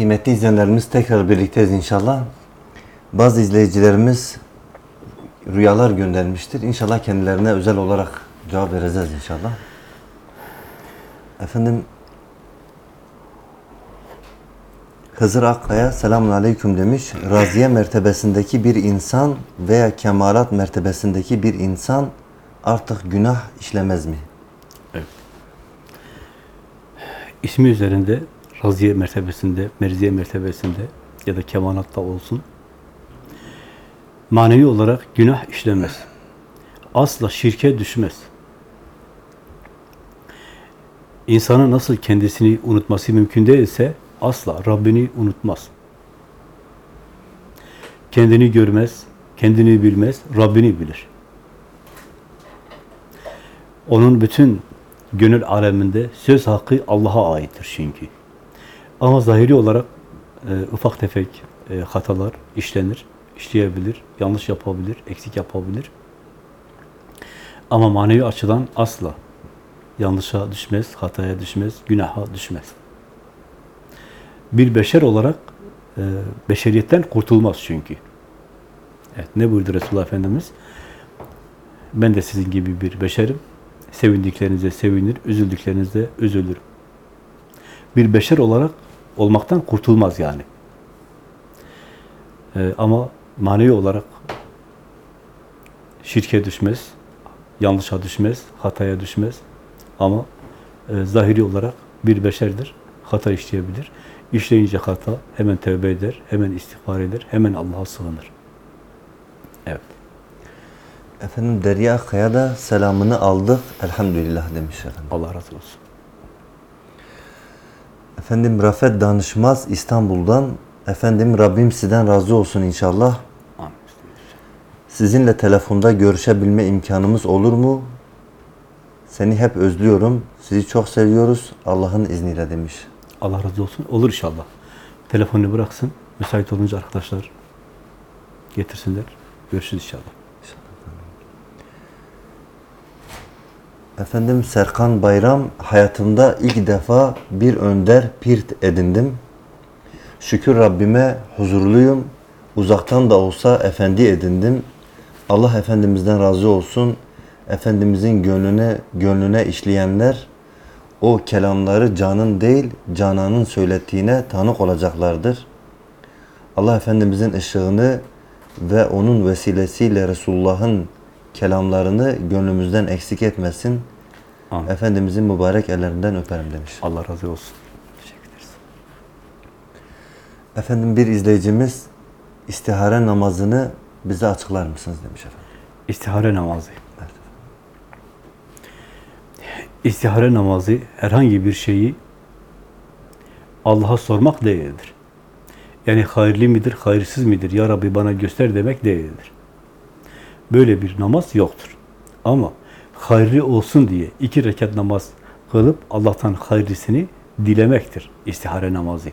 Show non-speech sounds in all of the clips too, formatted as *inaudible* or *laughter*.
Kıymetli izleyenlerimiz tekrar birlikteyiz inşallah. Bazı izleyicilerimiz rüyalar göndermiştir. İnşallah kendilerine özel olarak cevap vereceğiz inşallah. Efendim Hızır Akkaya selamun aleyküm demiş. Raziye mertebesindeki bir insan veya kemalat mertebesindeki bir insan artık günah işlemez mi? ismi üzerinde raziye mertebesinde, merziye mertebesinde ya da kemanatta olsun manevi olarak günah işlemez. Asla şirke düşmez. İnsanın nasıl kendisini unutması mümkün değilse asla Rabbini unutmaz. Kendini görmez, kendini bilmez, Rabbini bilir. Onun bütün gönül aleminde söz hakkı Allah'a aittir çünkü. Ama zahiri olarak e, ufak tefek e, hatalar işlenir, işleyebilir, yanlış yapabilir, eksik yapabilir. Ama manevi açıdan asla yanlışa düşmez, hataya düşmez, günaha düşmez. Bir beşer olarak e, beşeriyetten kurtulmaz çünkü. Evet, ne buyurdu Resulullah Efendimiz? Ben de sizin gibi bir beşerim. Sevindiklerinize sevinir, üzüldüklerinizde üzülürüm. Bir beşer olarak olmaktan kurtulmaz yani. Ee, ama manevi olarak şirke düşmez, yanlışa düşmez, hataya düşmez. Ama e, zahiri olarak bir beşerdir, hata işleyebilir. İşleyince hata hemen tövbe eder, hemen istiğfar eder, hemen Allah'a sığınır. Evet. Efendim Derya Akkaya da selamını aldık elhamdülillah demiş efendim. Allah razı olsun. Efendim Rafet Danışmaz İstanbul'dan efendim Rabbim sizden razı olsun inşallah. Sizinle telefonda görüşebilme imkanımız olur mu? Seni hep özlüyorum. Sizi çok seviyoruz. Allah'ın izniyle demiş. Allah razı olsun. Olur inşallah. Telefonunu bıraksın. Müsait olunca arkadaşlar getirsinler. Görüşürüz inşallah. Efendim Serkan Bayram hayatımda ilk defa bir önder pirt edindim. Şükür Rabbime huzurluyum. Uzaktan da olsa efendi edindim. Allah Efendimizden razı olsun. Efendimizin gönlüne gönlüne işleyenler o kelamları canın değil cananın söylettiğine tanık olacaklardır. Allah Efendimizin ışığını ve onun vesilesiyle Resulullah'ın kelamlarını gönlümüzden eksik etmesin. Amin. Efendimizin mübarek ellerinden öperim demiş. Allah razı olsun. Teşekkür ederiz. Efendim bir izleyicimiz istihare namazını bize açıklar mısınız demiş efendim. İstihare namazı. Evet. İstihare namazı herhangi bir şeyi Allah'a sormak değildir. Yani hayırlı midir, hayırsız midir? Ya Rabbi bana göster demek değildir. Böyle bir namaz yoktur. Ama hayırlı olsun diye iki rekat namaz kılıp Allah'tan hayırlısını dilemektir istihare namazı.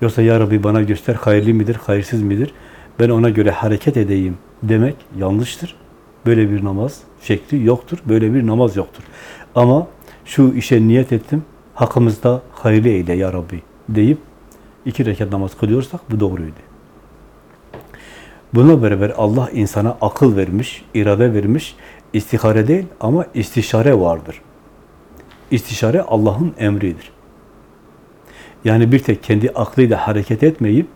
Yoksa Ya Rabbi bana göster hayırlı midir, hayırsız midir? Ben ona göre hareket edeyim demek yanlıştır. Böyle bir namaz şekli yoktur. Böyle bir namaz yoktur. Ama şu işe niyet ettim, hakkımızda hayırlı eyle Ya Rabbi deyip iki rekat namaz kılıyorsak bu doğruydu. Buna beraber Allah insana akıl vermiş, irade vermiş. İstihare değil ama istişare vardır. İstişare Allah'ın emridir. Yani bir tek kendi aklıyla hareket etmeyip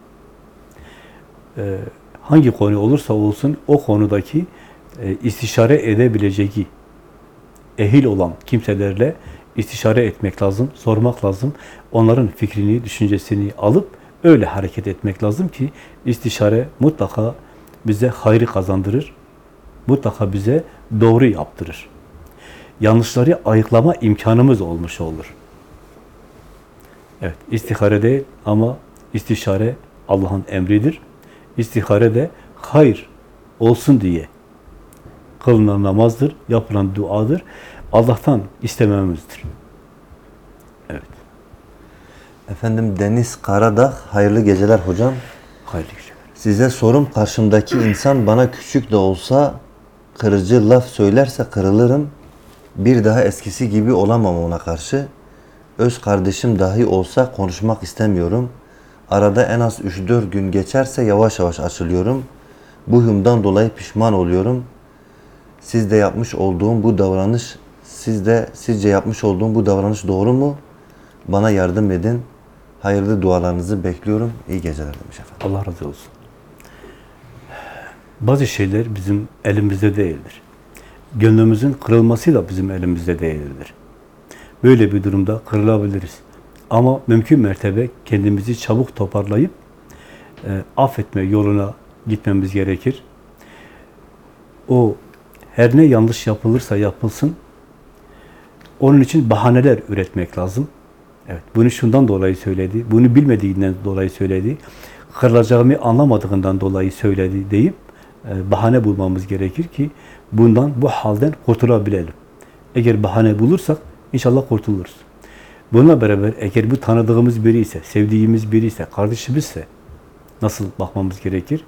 e, hangi konu olursa olsun o konudaki e, istişare edebileceği ehil olan kimselerle istişare etmek lazım, sormak lazım. Onların fikrini, düşüncesini alıp öyle hareket etmek lazım ki istişare mutlaka bize hayrı kazandırır. Mutlaka bize doğru yaptırır. Yanlışları ayıklama imkanımız olmuş olur. Evet, istihare değil ama istişare Allah'ın emridir. İstihare de hayır olsun diye kılınan namazdır, yapılan duadır. Allah'tan istememizdir. Evet. Efendim Deniz Karadağ hayırlı geceler hocam. Hayırlı geceler. Size sorum karşımdaki insan bana küçük de olsa kırıcı laf söylerse kırılırım. Bir daha eskisi gibi olamam ona karşı. Öz kardeşim dahi olsa konuşmak istemiyorum. Arada en az 3-4 gün geçerse yavaş yavaş açılıyorum. Bu huyumdan dolayı pişman oluyorum. Siz de yapmış olduğum bu davranış, siz de sizce yapmış olduğum bu davranış doğru mu? Bana yardım edin. Hayırlı dualarınızı bekliyorum. İyi geceler demiş efendim. Allah razı olsun. Bazı şeyler bizim elimizde değildir. Gönlümüzün kırılması da bizim elimizde değildir. Böyle bir durumda kırılabiliriz. Ama mümkün mertebe kendimizi çabuk toparlayıp e, affetme yoluna gitmemiz gerekir. O her ne yanlış yapılırsa yapılsın, onun için bahaneler üretmek lazım. Evet, bunu şundan dolayı söyledi, bunu bilmediğinden dolayı söyledi, kırılacağımı anlamadığından dolayı söyledi deyip bahane bulmamız gerekir ki bundan, bu halden kurtulabilelim. Eğer bahane bulursak inşallah kurtuluruz. Bununla beraber eğer bu tanıdığımız biri ise, sevdiğimiz biri ise, kardeşimizse nasıl bakmamız gerekir?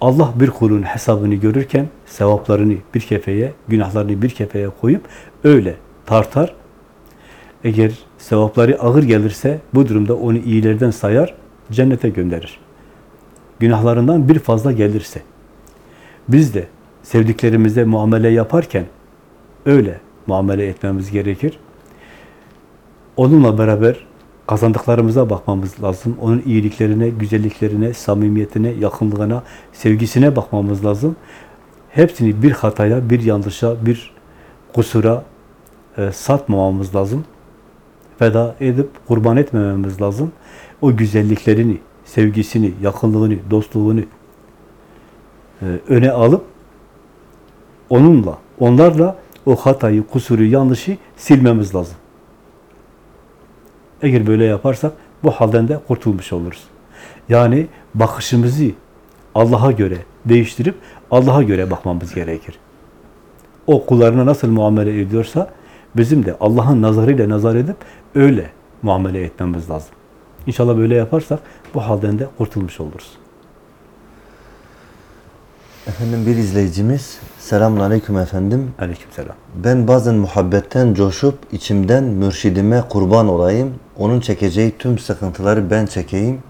Allah bir kulun hesabını görürken sevaplarını bir kefeye, günahlarını bir kefeye koyup öyle tartar. Eğer sevapları ağır gelirse bu durumda onu iyilerden sayar, cennete gönderir. Günahlarından bir fazla gelirse. Biz de sevdiklerimize muamele yaparken öyle muamele etmemiz gerekir. Onunla beraber kazandıklarımıza bakmamız lazım. Onun iyiliklerine, güzelliklerine, samimiyetine, yakınlığına, sevgisine bakmamız lazım. Hepsini bir hataya, bir yanlışa, bir kusura e, satmamamız lazım. Feda edip kurban etmememiz lazım. O güzelliklerini, sevgisini, yakınlığını, dostluğunu e, öne alıp onunla, onlarla o hatayı, kusuru, yanlışı silmemiz lazım. Eğer böyle yaparsak bu halden de kurtulmuş oluruz. Yani bakışımızı Allah'a göre değiştirip Allah'a göre bakmamız gerekir. O kullarına nasıl muamele ediyorsa bizim de Allah'ın nazarıyla nazar edip öyle muamele etmemiz lazım. İnşallah böyle yaparsak bu halden de kurtulmuş oluruz. Efendim bir izleyicimiz, selamun aleyküm efendim. Aleykümselam. Ben bazen muhabbetten coşup içimden mürşidime kurban olayım. Onun çekeceği tüm sıkıntıları ben çekeyim.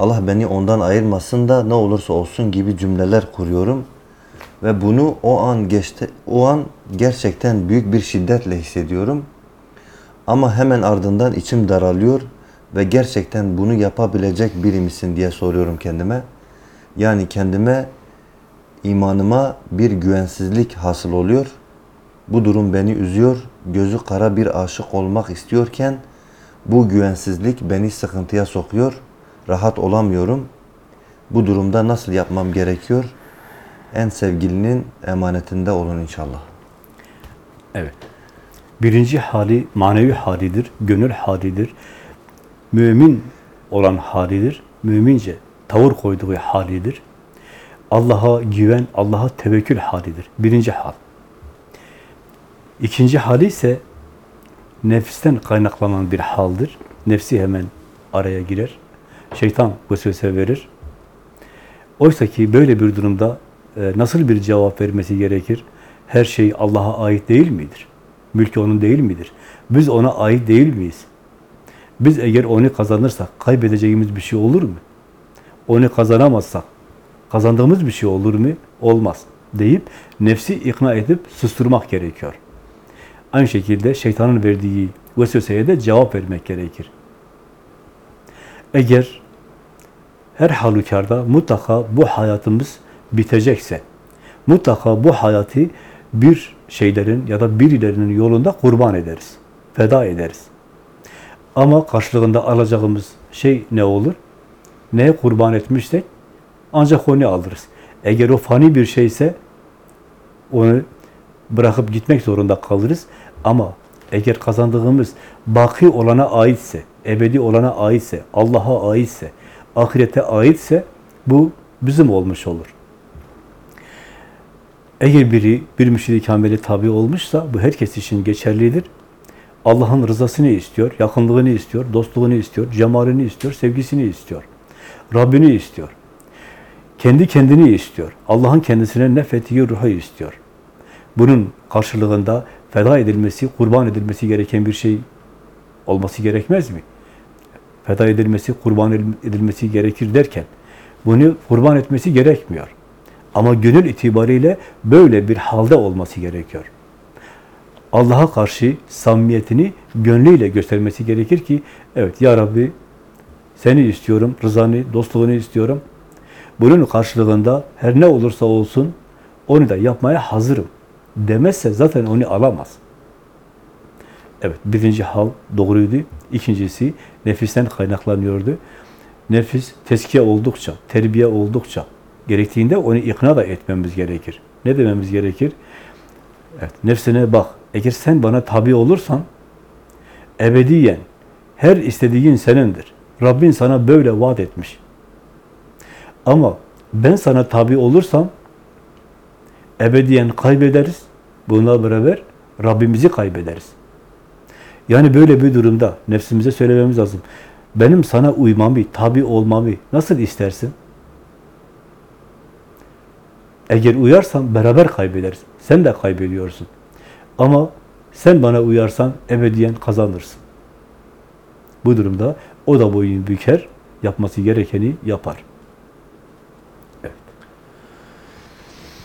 Allah beni ondan ayırmasın da ne olursa olsun gibi cümleler kuruyorum. Ve bunu o an geçti, o an gerçekten büyük bir şiddetle hissediyorum. Ama hemen ardından içim daralıyor ve gerçekten bunu yapabilecek biri misin diye soruyorum kendime. Yani kendime imanıma bir güvensizlik hasıl oluyor. Bu durum beni üzüyor. Gözü kara bir aşık olmak istiyorken bu güvensizlik beni sıkıntıya sokuyor. Rahat olamıyorum. Bu durumda nasıl yapmam gerekiyor? En sevgilinin emanetinde olun inşallah. Evet. Birinci hali manevi halidir, gönül halidir. Mümin olan halidir. Mümince tavır koyduğu halidir. Allah'a güven, Allah'a tevekkül halidir. Birinci hal. İkinci hali ise nefisten kaynaklanan bir haldir. Nefsi hemen araya girer. Şeytan vesvese verir. Oysa ki böyle bir durumda e, nasıl bir cevap vermesi gerekir? Her şey Allah'a ait değil midir? Mülkü onun değil midir? Biz ona ait değil miyiz? Biz eğer onu kazanırsak kaybedeceğimiz bir şey olur mu? Onu kazanamazsak kazandığımız bir şey olur mu? Olmaz. Deyip nefsi ikna edip susturmak gerekiyor. Aynı şekilde şeytanın verdiği vesveseye de cevap vermek gerekir. Eğer her halükarda mutlaka bu hayatımız bitecekse, mutlaka bu hayatı bir şeylerin ya da birilerinin yolunda kurban ederiz, feda ederiz. Ama karşılığında alacağımız şey ne olur? Neye kurban etmişsek ancak onu alırız. Eğer o fani bir şeyse onu bırakıp gitmek zorunda kalırız. Ama eğer kazandığımız baki olana aitse, ebedi olana aitse, Allah'a aitse, ahirete aitse bu bizim olmuş olur. Eğer biri bir müşid-i kamile tabi olmuşsa bu herkes için geçerlidir. Allah'ın rızasını istiyor, yakınlığını istiyor, dostluğunu istiyor, cemalini istiyor, sevgisini istiyor. Rabbini istiyor. Kendi kendini istiyor. Allah'ın kendisine nefettiği ruhu istiyor. Bunun karşılığında feda edilmesi, kurban edilmesi gereken bir şey olması gerekmez mi? Feda edilmesi, kurban edilmesi gerekir derken bunu kurban etmesi gerekmiyor. Ama gönül itibariyle böyle bir halde olması gerekiyor. Allah'a karşı samimiyetini gönlüyle göstermesi gerekir ki evet ya Rabbi seni istiyorum, rızanı, dostluğunu istiyorum. Bunun karşılığında her ne olursa olsun onu da yapmaya hazırım demezse zaten onu alamaz. Evet, birinci hal doğruydu. İkincisi nefisten kaynaklanıyordu. Nefis teskiye oldukça, terbiye oldukça gerektiğinde onu ikna da etmemiz gerekir. Ne dememiz gerekir? Evet, nefsine bak. Eğer sen bana tabi olursan ebediyen her istediğin senindir. Rabbin sana böyle vaat etmiş. Ama ben sana tabi olursam ebediyen kaybederiz. Bununla beraber Rabbimizi kaybederiz. Yani böyle bir durumda nefsimize söylememiz lazım. Benim sana uymamı, tabi olmamı nasıl istersin? Eğer uyarsam beraber kaybederiz. Sen de kaybediyorsun. Ama sen bana uyarsan ebediyen kazanırsın. Bu durumda o da boyun büker, yapması gerekeni yapar.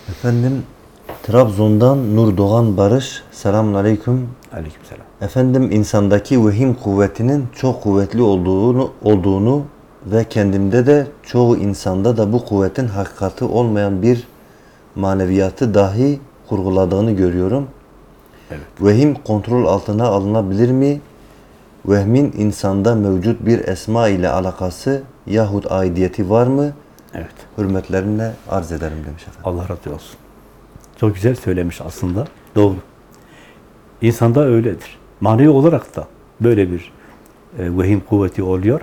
Efendim Trabzon'dan Nur Doğan Barış. Selamun Aleyküm. Aleykümselam. Efendim insandaki vehim kuvvetinin çok kuvvetli olduğunu olduğunu ve kendimde de çoğu insanda da bu kuvvetin hakikati olmayan bir maneviyatı dahi kurguladığını görüyorum. Evet. Vehim kontrol altına alınabilir mi? Vehmin insanda mevcut bir esma ile alakası yahut aidiyeti var mı? Evet. Hürmetlerimle arz ederim demiş efendim. Allah razı olsun. Çok güzel söylemiş aslında. Doğru. İnsanda öyledir. Manevi olarak da böyle bir e, vehim kuvveti oluyor.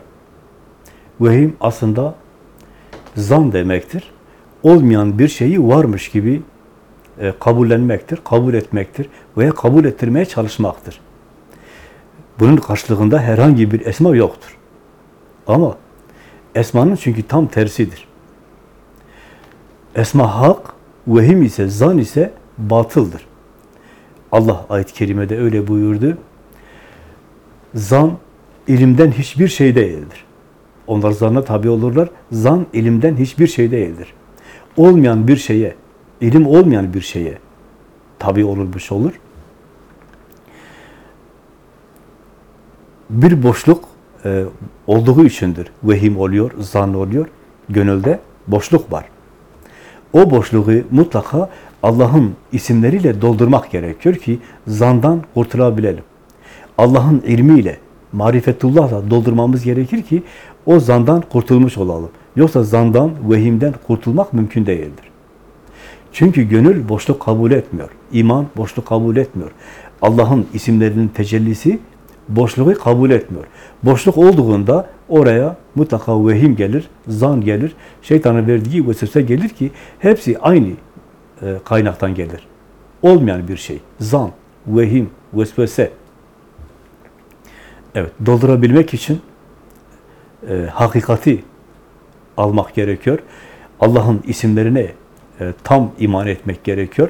Vehim aslında zan demektir. Olmayan bir şeyi varmış gibi e, kabullenmektir, kabul etmektir veya kabul ettirmeye çalışmaktır. Bunun karşılığında herhangi bir esma yoktur. Ama esmanın çünkü tam tersidir. Esma hak, vehim ise, zan ise batıldır. Allah ayet-i kerimede öyle buyurdu. Zan ilimden hiçbir şey değildir. Onlar zanna tabi olurlar. Zan ilimden hiçbir şey değildir. Olmayan bir şeye, ilim olmayan bir şeye tabi olurmuş olur. Bir boşluk e, olduğu içindir. Vehim oluyor, zan oluyor. Gönülde boşluk var. O boşluğu mutlaka Allah'ın isimleriyle doldurmak gerekiyor ki zandan kurtulabilelim. Allah'ın ilmiyle, marifetullahla doldurmamız gerekir ki o zandan kurtulmuş olalım. Yoksa zandan, vehimden kurtulmak mümkün değildir. Çünkü gönül boşluk kabul etmiyor. İman boşluk kabul etmiyor. Allah'ın isimlerinin tecellisi boşluğu kabul etmiyor. Boşluk olduğunda oraya mutlaka vehim gelir, zan gelir, şeytanın verdiği vesvese gelir ki hepsi aynı e, kaynaktan gelir. Olmayan bir şey. Zan, vehim, vesvese. Evet, doldurabilmek için e, hakikati almak gerekiyor. Allah'ın isimlerine e, tam iman etmek gerekiyor.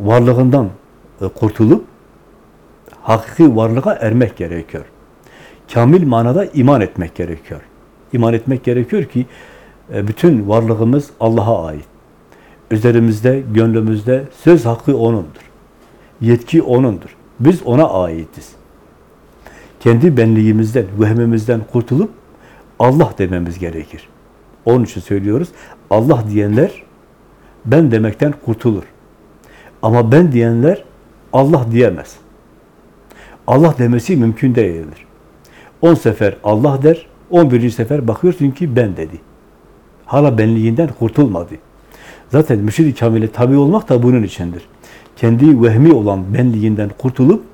Varlığından e, kurtulup hakiki varlığa ermek gerekiyor. Kamil manada iman etmek gerekiyor. İman etmek gerekiyor ki e, bütün varlığımız Allah'a ait. Üzerimizde, gönlümüzde söz hakkı O'nundur. Yetki O'nundur. Biz O'na aitiz. Kendi benliğimizden, vehmimizden kurtulup Allah dememiz gerekir. Onun için söylüyoruz. Allah diyenler ben demekten kurtulur. Ama ben diyenler Allah diyemez. Allah demesi mümkün değildir. 10 sefer Allah der, 11. sefer bakıyorsun ki ben dedi. Hala benliğinden kurtulmadı. Zaten mürşid-i kamile tabi olmak da bunun içindir. Kendi vehmi olan benliğinden kurtulup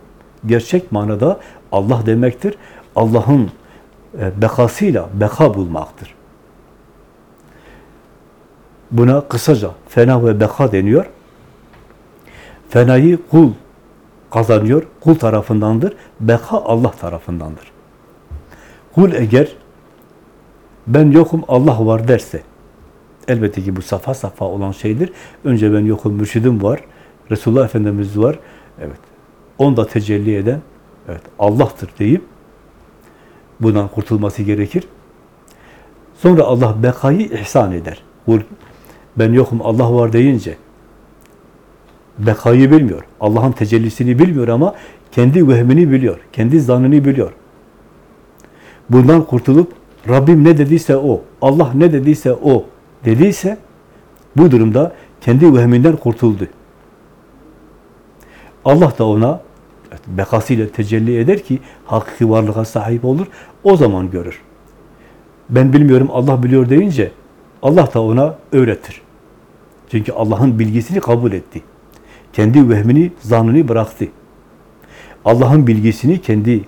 gerçek manada Allah demektir. Allah'ın e, bekasıyla beka bulmaktır. Buna kısaca fena ve beka deniyor. Fenayı kul kazanıyor, kul tarafındandır. Beka Allah tarafındandır. Kul eğer ben yokum Allah var derse elbette ki bu safa safa olan şeydir. Önce ben yokum mürşidim var. Resulullah Efendimiz var. Evet. Onda tecelli eden evet Allah'tır deyip Bundan kurtulması gerekir. Sonra Allah bekayı ihsan eder. Kul, ben yokum Allah var deyince bekayı bilmiyor. Allah'ın tecellisini bilmiyor ama kendi vehmini biliyor. Kendi zannını biliyor. Bundan kurtulup Rabbim ne dediyse o, Allah ne dediyse o dediyse bu durumda kendi vehminden kurtuldu. Allah da ona bekasıyla tecelli eder ki hakiki varlığa sahip olur. O zaman görür. Ben bilmiyorum Allah biliyor deyince Allah da ona öğretir. Çünkü Allah'ın bilgisini kabul etti. Kendi vehmini, zannını bıraktı. Allah'ın bilgisini kendi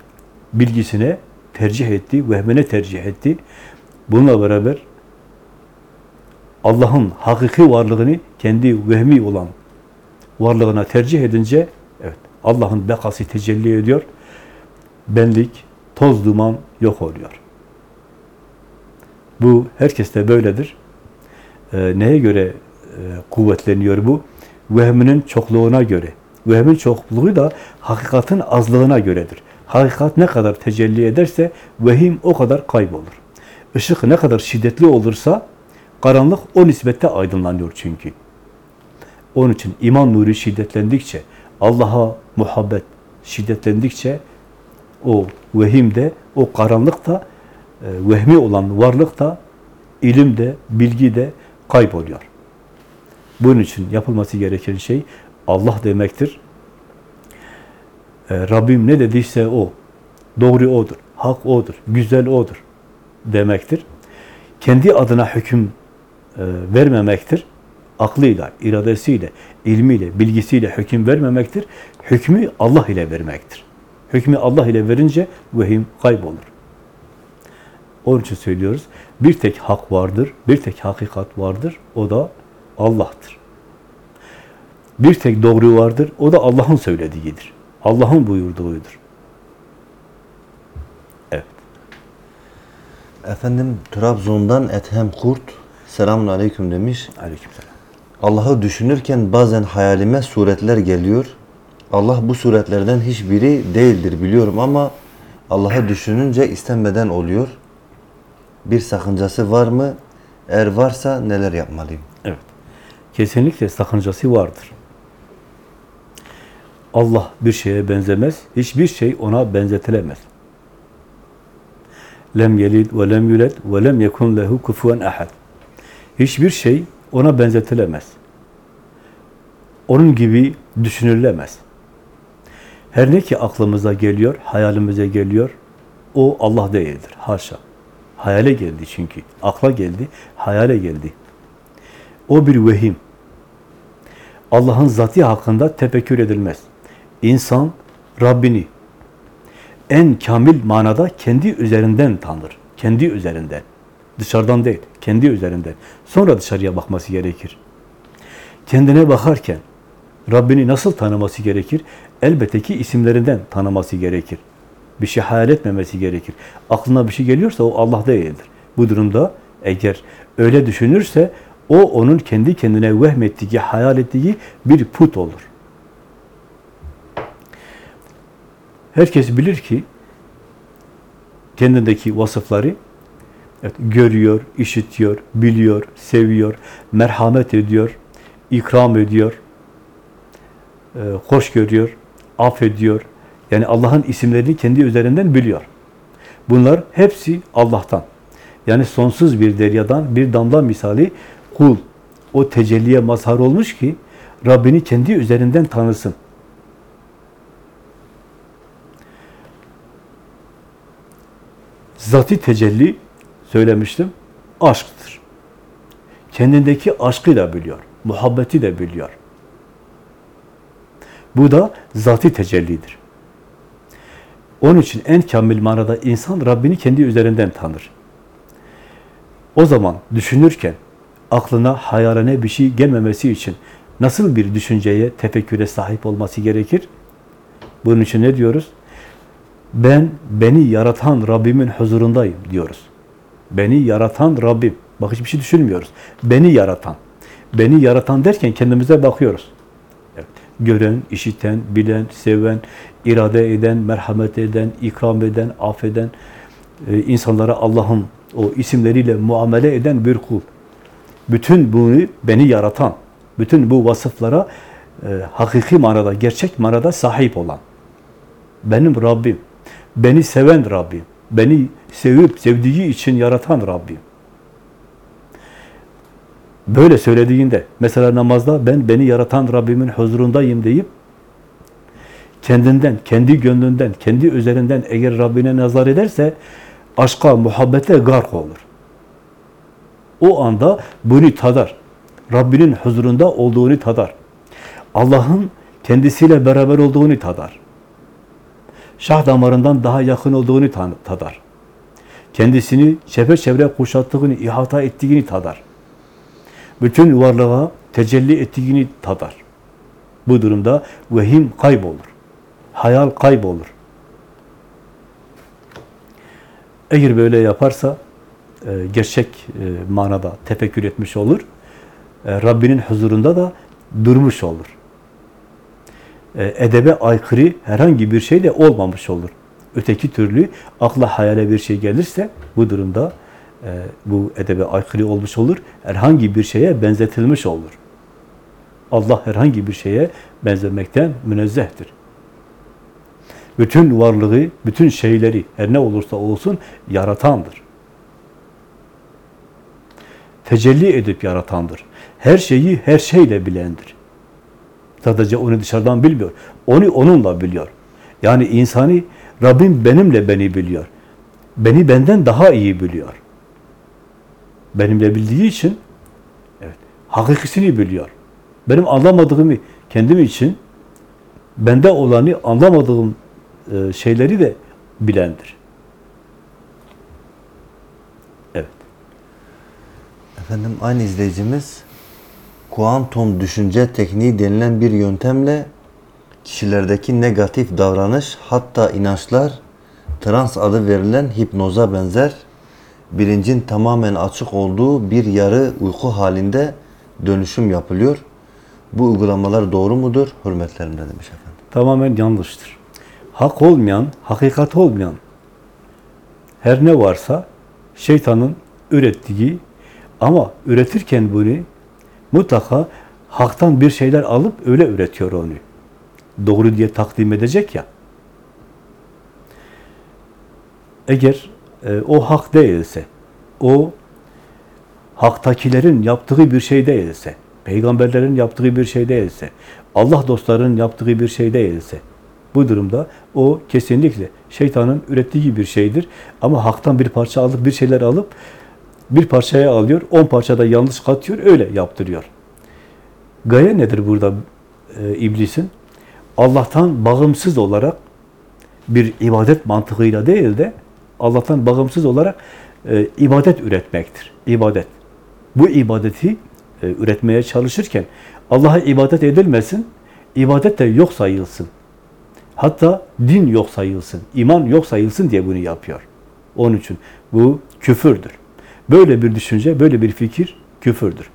bilgisine tercih etti, vehmine tercih etti. Bununla beraber Allah'ın hakiki varlığını kendi vehmi olan varlığına tercih edince evet Allah'ın bekası tecelli ediyor. Benlik, toz duman yok oluyor. Bu herkeste böyledir. Ee, neye göre kuvvetleniyor bu? Vehminin çokluğuna göre. Vehmin çokluğu da hakikatin azlığına göredir. Hakikat ne kadar tecelli ederse vehim o kadar kaybolur. Işık ne kadar şiddetli olursa karanlık o nispette aydınlanıyor çünkü. Onun için iman nuru şiddetlendikçe, Allah'a muhabbet şiddetlendikçe o vehim de, o karanlık da, e, vehmi olan varlık da, ilim de, bilgi de kayboluyor. Bunun için yapılması gereken şey Allah demektir. E, Rabbim ne dediyse o. Doğru odur. Hak odur. Güzel odur. Demektir. Kendi adına hüküm e, vermemektir. Aklıyla, iradesiyle, ilmiyle, bilgisiyle hüküm vermemektir. Hükmü Allah ile vermektir. Hükmü Allah ile verince vehim kaybolur. Onun için söylüyoruz. Bir tek hak vardır, bir tek hakikat vardır. O da Allah'tır. Bir tek doğru vardır. O da Allah'ın söylediğidir. Allah'ın buyurduğudur. Evet. Efendim Trabzon'dan Ethem Kurt selamun aleyküm demiş. Aleykümselam. Allah'ı düşünürken bazen hayalime suretler geliyor. Allah bu suretlerden hiçbiri değildir biliyorum ama Allah'ı düşününce istenmeden oluyor. Bir sakıncası var mı? Eğer varsa neler yapmalıyım? Evet. Kesinlikle sakıncası vardır. Allah bir şeye benzemez. Hiçbir şey ona benzetilemez. Lem yelid ve lem yulad ve lem yekun lehu kufuven ahad. Hiçbir şey ona benzetilemez. Onun gibi düşünülemez. Her ne ki aklımıza geliyor, hayalimize geliyor, o Allah değildir. Haşa. Hayale geldi çünkü. Akla geldi, hayale geldi. O bir vehim. Allah'ın zatı hakkında tefekkür edilmez. İnsan Rabbini en kamil manada kendi üzerinden tanır. Kendi üzerinden. Dışarıdan değil, kendi üzerinden. Sonra dışarıya bakması gerekir. Kendine bakarken Rabbini nasıl tanıması gerekir? Elbette ki isimlerinden tanıması gerekir. Bir şey hayal etmemesi gerekir. Aklına bir şey geliyorsa o Allah değildir. Bu durumda eğer öyle düşünürse o onun kendi kendine vehmettiği, hayal ettiği bir put olur. Herkes bilir ki kendindeki vasıfları evet, görüyor, işitiyor, biliyor, seviyor, merhamet ediyor, ikram ediyor, e, hoş görüyor, affediyor. Yani Allah'ın isimlerini kendi üzerinden biliyor. Bunlar hepsi Allah'tan. Yani sonsuz bir deryadan bir damla misali kul o tecelliye mazhar olmuş ki Rabbini kendi üzerinden tanısın. Zati tecelli söylemiştim, aşktır. Kendindeki aşkı da biliyor, muhabbeti de biliyor. Bu da zati tecellidir. Onun için en kamil manada insan Rabbini kendi üzerinden tanır. O zaman düşünürken aklına, hayaline bir şey gelmemesi için nasıl bir düşünceye, tefekküre sahip olması gerekir? Bunun için ne diyoruz? Ben, beni yaratan Rabbimin huzurundayım diyoruz. Beni yaratan Rabbim. Bak hiçbir şey düşünmüyoruz. Beni yaratan. Beni yaratan derken kendimize bakıyoruz. Evet. Gören, işiten, bilen, seven, irade eden, merhamet eden, ikram eden, affeden, e, insanlara Allah'ın o isimleriyle muamele eden bir kul. Bütün bunu beni yaratan, bütün bu vasıflara e, hakiki manada, gerçek manada sahip olan. Benim Rabbim, beni seven Rabbim, beni sevip sevdiği için yaratan Rabbim. Böyle söylediğinde, mesela namazda ben beni yaratan Rabbimin huzurundayım deyip, kendinden, kendi gönlünden, kendi üzerinden eğer Rabbine nazar ederse, aşka, muhabbete gark olur. O anda bunu tadar. Rabbinin huzurunda olduğunu tadar. Allah'ın kendisiyle beraber olduğunu tadar. Şah damarından daha yakın olduğunu tadar. Kendisini çepeçevre kuşattığını, ihata ettiğini tadar. Bütün varlığa tecelli ettiğini tadar. Bu durumda vehim kaybolur. Hayal kaybolur. Eğer böyle yaparsa e, gerçek e, manada tefekkür etmiş olur. E, Rabbinin huzurunda da durmuş olur. Edebe aykırı herhangi bir şey de olmamış olur. Öteki türlü akla hayale bir şey gelirse bu durumda bu edebe aykırı olmuş olur. Herhangi bir şeye benzetilmiş olur. Allah herhangi bir şeye benzemekten münezzehtir. Bütün varlığı, bütün şeyleri her ne olursa olsun yaratandır tecelli edip yaratandır. Her şeyi her şeyle bilendir. Sadece onu dışarıdan bilmiyor. Onu onunla biliyor. Yani insanı Rabbim benimle beni biliyor. Beni benden daha iyi biliyor. Benimle bildiği için evet, hakikisini biliyor. Benim anlamadığımı kendim için bende olanı anlamadığım e, şeyleri de bilendir. Efendim aynı izleyicimiz kuantum düşünce tekniği denilen bir yöntemle kişilerdeki negatif davranış hatta inançlar trans adı verilen hipnoza benzer bilincin tamamen açık olduğu bir yarı uyku halinde dönüşüm yapılıyor. Bu uygulamalar doğru mudur? Hürmetlerimle demiş efendim. Tamamen yanlıştır. Hak olmayan, hakikat olmayan her ne varsa şeytanın ürettiği ama üretirken bunu mutlaka haktan bir şeyler alıp öyle üretiyor onu. Doğru diye takdim edecek ya. Eğer e, o hak değilse, o haktakilerin yaptığı bir şey değilse, peygamberlerin yaptığı bir şey değilse, Allah dostlarının yaptığı bir şey değilse, bu durumda o kesinlikle şeytanın ürettiği bir şeydir. Ama haktan bir parça alıp, bir şeyler alıp, bir parçaya alıyor, on parçada yanlış katıyor, öyle yaptırıyor. Gaye nedir burada e, iblisin? Allah'tan bağımsız olarak bir ibadet mantığıyla değil de Allah'tan bağımsız olarak e, ibadet üretmektir. İbadet. Bu ibadeti e, üretmeye çalışırken Allah'a ibadet edilmesin, ibadet de yok sayılsın. Hatta din yok sayılsın, iman yok sayılsın diye bunu yapıyor. Onun için bu küfürdür. Böyle bir düşünce, böyle bir fikir küfürdür.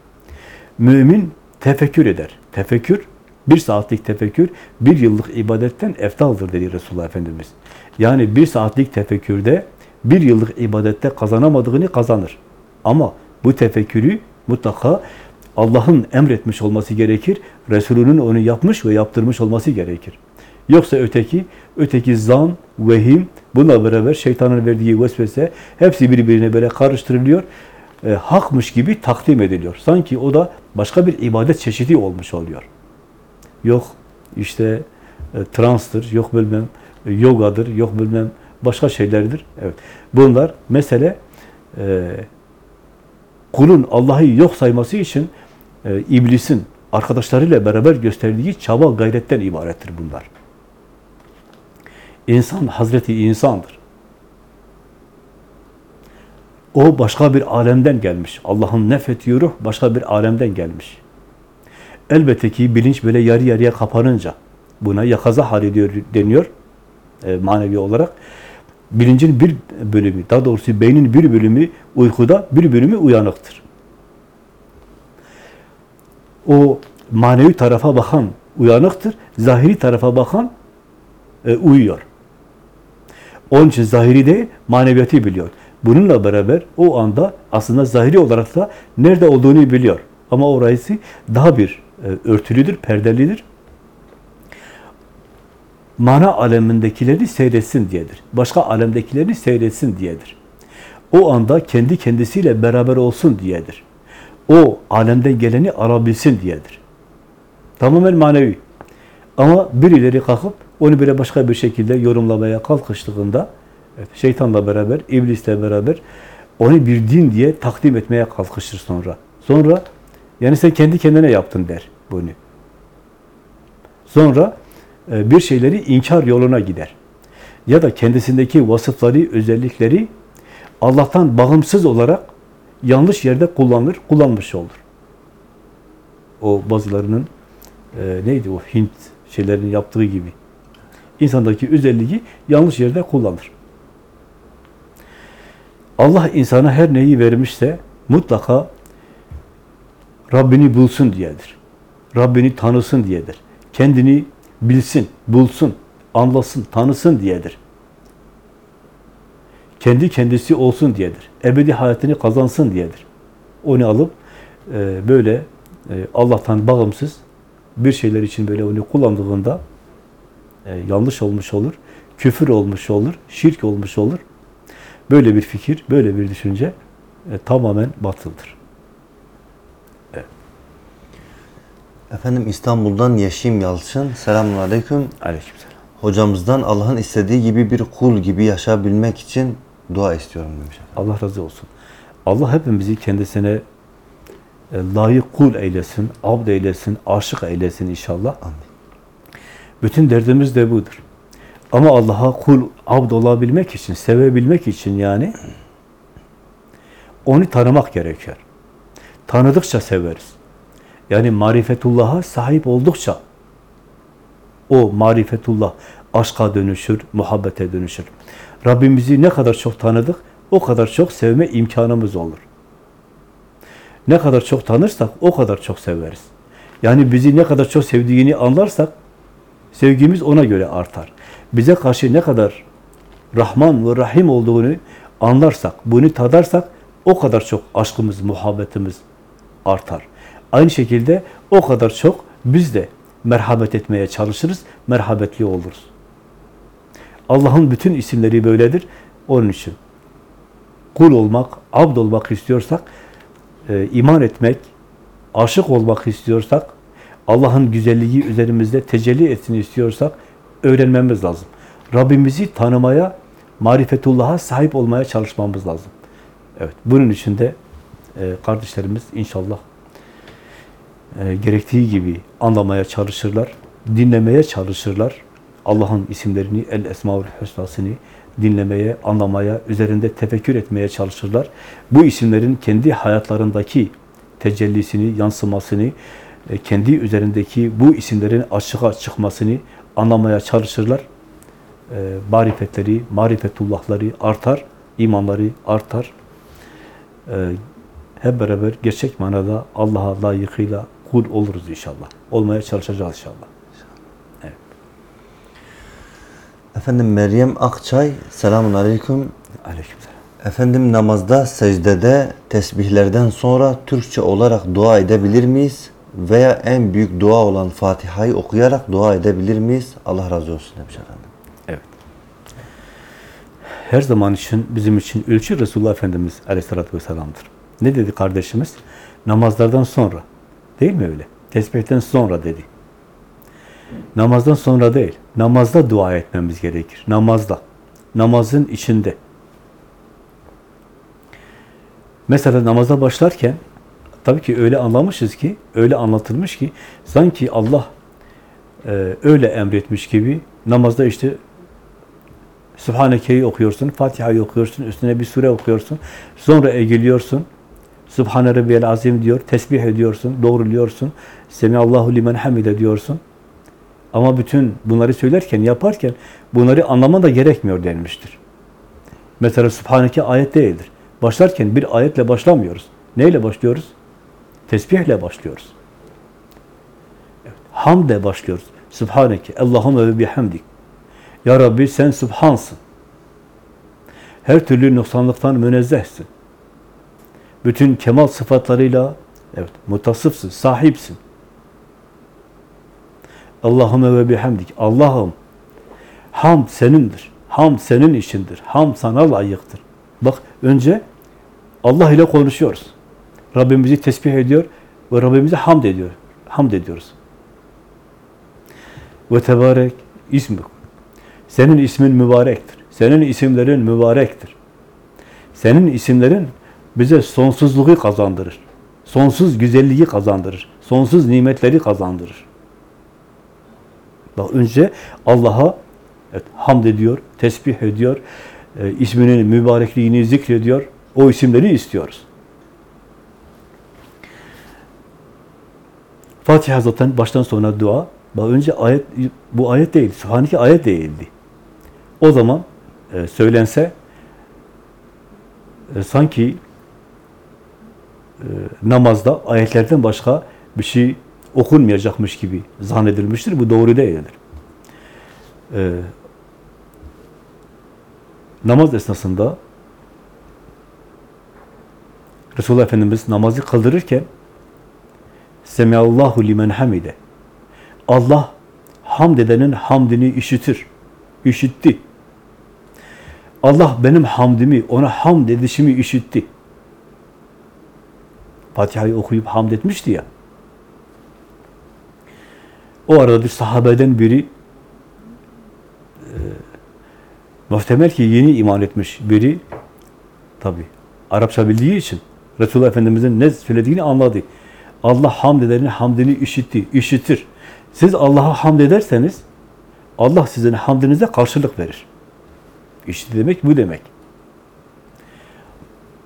Mümin tefekkür eder. Tefekkür, bir saatlik tefekkür, bir yıllık ibadetten eftaldır dedi Resulullah Efendimiz. Yani bir saatlik tefekkürde, bir yıllık ibadette kazanamadığını kazanır. Ama bu tefekkürü mutlaka Allah'ın emretmiş olması gerekir. Resulünün onu yapmış ve yaptırmış olması gerekir. Yoksa öteki, öteki zan, vehim, bununla beraber şeytanın verdiği vesvese hepsi birbirine böyle karıştırılıyor. E, hakmış gibi takdim ediliyor. Sanki o da başka bir ibadet çeşidi olmuş oluyor. Yok işte e, transtır, yok bilmem e, yogadır, yok bilmem başka şeylerdir. Evet. Bunlar mesele e, kulun Allah'ı yok sayması için e, iblisin arkadaşlarıyla beraber gösterdiği çaba gayretten ibarettir bunlar. İnsan Hazreti insandır. O başka bir alemden gelmiş. Allah'ın nefettiği ruh başka bir alemden gelmiş. Elbette ki bilinç böyle yarı yarıya kapanınca buna yakaza hali diyor, deniyor e, manevi olarak. Bilincin bir bölümü, daha doğrusu beynin bir bölümü uykuda, bir bölümü uyanıktır. O manevi tarafa bakan uyanıktır, zahiri tarafa bakan e, uyuyor. Onun için zahiri değil, maneviyatı biliyor. Bununla beraber o anda aslında zahiri olarak da nerede olduğunu biliyor. Ama orası daha bir e, örtülüdür, perdelidir. Mana alemindekileri seyretsin diyedir. Başka alemdekileri seyretsin diyedir. O anda kendi kendisiyle beraber olsun diyedir. O alemden geleni arabilsin diyedir. Tamamen manevi. Ama birileri kalkıp onu böyle başka bir şekilde yorumlamaya kalkıştığında şeytanla beraber, iblisle beraber onu bir din diye takdim etmeye kalkışır sonra. Sonra yani sen kendi kendine yaptın der bunu. Sonra e, bir şeyleri inkar yoluna gider. Ya da kendisindeki vasıfları, özellikleri Allah'tan bağımsız olarak yanlış yerde kullanılır, kullanmış olur. O bazılarının e, neydi o Hint şeylerin yaptığı gibi. İnsandaki özelliği yanlış yerde kullanır. Allah insana her neyi vermişse mutlaka Rabbini bulsun diyedir. Rabbini tanısın diyedir. Kendini bilsin, bulsun, anlasın, tanısın diyedir. Kendi kendisi olsun diyedir. Ebedi hayatını kazansın diyedir. Onu alıp e, böyle e, Allah'tan bağımsız bir şeyler için böyle onu kullandığında e, yanlış olmuş olur, küfür olmuş olur, şirk olmuş olur. Böyle bir fikir, böyle bir düşünce e, tamamen batıldır. Efendim İstanbul'dan Yeşim Yalçın. Selamun Aleyküm. Aleykümselam. Hocamızdan Allah'ın istediği gibi bir kul gibi yaşayabilmek için dua istiyorum demiş. efendim. Allah razı olsun. Allah hepimizi kendisine e, layık kul eylesin, abd eylesin, aşık eylesin inşallah. Amin. Bütün derdimiz de budur. Ama Allah'a kul, abd olabilmek için, sevebilmek için yani onu tanımak gerekiyor. Tanıdıkça severiz. Yani marifetullah'a sahip oldukça o marifetullah aşka dönüşür, muhabbete dönüşür. Rabbimizi ne kadar çok tanıdık, o kadar çok sevme imkanımız olur. Ne kadar çok tanırsak o kadar çok severiz. Yani bizi ne kadar çok sevdiğini anlarsak sevgimiz ona göre artar. Bize karşı ne kadar Rahman ve Rahim olduğunu anlarsak, bunu tadarsak o kadar çok aşkımız, muhabbetimiz artar. Aynı şekilde o kadar çok biz de merhamet etmeye çalışırız, merhametli oluruz. Allah'ın bütün isimleri böyledir. Onun için kul olmak, abd olmak istiyorsak, e, iman etmek, aşık olmak istiyorsak, Allah'ın güzelliği üzerimizde tecelli etsin istiyorsak öğrenmemiz lazım. Rabbimizi tanımaya, marifetullah'a sahip olmaya çalışmamız lazım. Evet, bunun için de e, kardeşlerimiz inşallah e, gerektiği gibi anlamaya çalışırlar, dinlemeye çalışırlar. Allah'ın isimlerini, El Esmaül Hüsna'sını dinlemeye, anlamaya, üzerinde tefekkür etmeye çalışırlar. Bu isimlerin kendi hayatlarındaki tecellisini, yansımasını, kendi üzerindeki bu isimlerin açığa çıkmasını anlamaya çalışırlar. E, marifetleri, marifetullahları artar, imanları artar. E, hep beraber gerçek manada Allah'a layıkıyla kul oluruz inşallah. Olmaya çalışacağız inşallah. Efendim Meryem Akçay. Selamun Aleyküm. Aleykümselam. Efendim namazda, secdede, tesbihlerden sonra Türkçe olarak dua edebilir miyiz? Veya en büyük dua olan Fatiha'yı okuyarak dua edebilir miyiz? Allah razı olsun demiş efendim. Evet. Her zaman için bizim için ölçü Resulullah Efendimiz Aleyhisselatü Vesselam'dır. Ne dedi kardeşimiz? Namazlardan sonra. Değil mi öyle? Tesbihten sonra dedi. Namazdan sonra değil. Namazda dua etmemiz gerekir. Namazda. Namazın içinde. Mesela namaza başlarken tabii ki öyle anlamışız ki, öyle anlatılmış ki sanki Allah e, öyle emretmiş gibi namazda işte Sübhaneke'yi okuyorsun, Fatiha'yı okuyorsun, üstüne bir sure okuyorsun, sonra eğiliyorsun, Subhane Rabbiyel Azim diyor, tesbih ediyorsun, doğruluyorsun, Semiallahu limen hamide diyorsun. Ama bütün bunları söylerken, yaparken bunları anlama da gerekmiyor denmiştir. Mesela Subhaneke ayet değildir. Başlarken bir ayetle başlamıyoruz. Neyle başlıyoruz? Tesbihle başlıyoruz. Hamle başlıyoruz. Subhaneke, Allahümme ve bihamdik. Ya Rabbi sen Subhansın. Her türlü noksanlıktan münezzehsin. Bütün kemal sıfatlarıyla evet mutasıfsın, sahipsin. Allahümme ve bihamdik. Allah'ım hamd senindir. Hamd senin işindir. Hamd sana layıktır. Bak önce Allah ile konuşuyoruz. Rabbimizi tesbih ediyor ve Rabbimize hamd ediyor. Hamd ediyoruz. Ve tebarek ismik. Senin ismin mübarektir. Senin isimlerin mübarektir. Senin isimlerin bize sonsuzluğu kazandırır. Sonsuz güzelliği kazandırır. Sonsuz nimetleri kazandırır. Bak önce Allah'a evet, hamd ediyor, tesbih ediyor, e, isminin mübarekliğini zikrediyor. O isimleri istiyoruz. Fatiha zaten baştan sona dua. Bak önce ayet, bu ayet değil, Sübhaneke ayet değildi. O zaman e, söylense e, sanki e, namazda ayetlerden başka bir şey okunmayacakmış gibi zannedilmiştir. Bu doğru değildir. E, namaz esnasında Resulullah Efendimiz namazı kıldırırken Semiallahu limen hamide Allah hamd edenin hamdini işitir. İşitti. Allah benim hamdimi, ona hamd edişimi işitti. Fatiha'yı okuyup hamd etmişti ya. O arada bir sahabeden biri e, muhtemel ki yeni iman etmiş biri tabi Arapça bildiği için Resulullah Efendimiz'in ne söylediğini anladı. Allah hamd edenin hamdini işitti, işitir. Siz Allah'a hamd ederseniz Allah sizin hamdinize karşılık verir. İşte demek bu demek.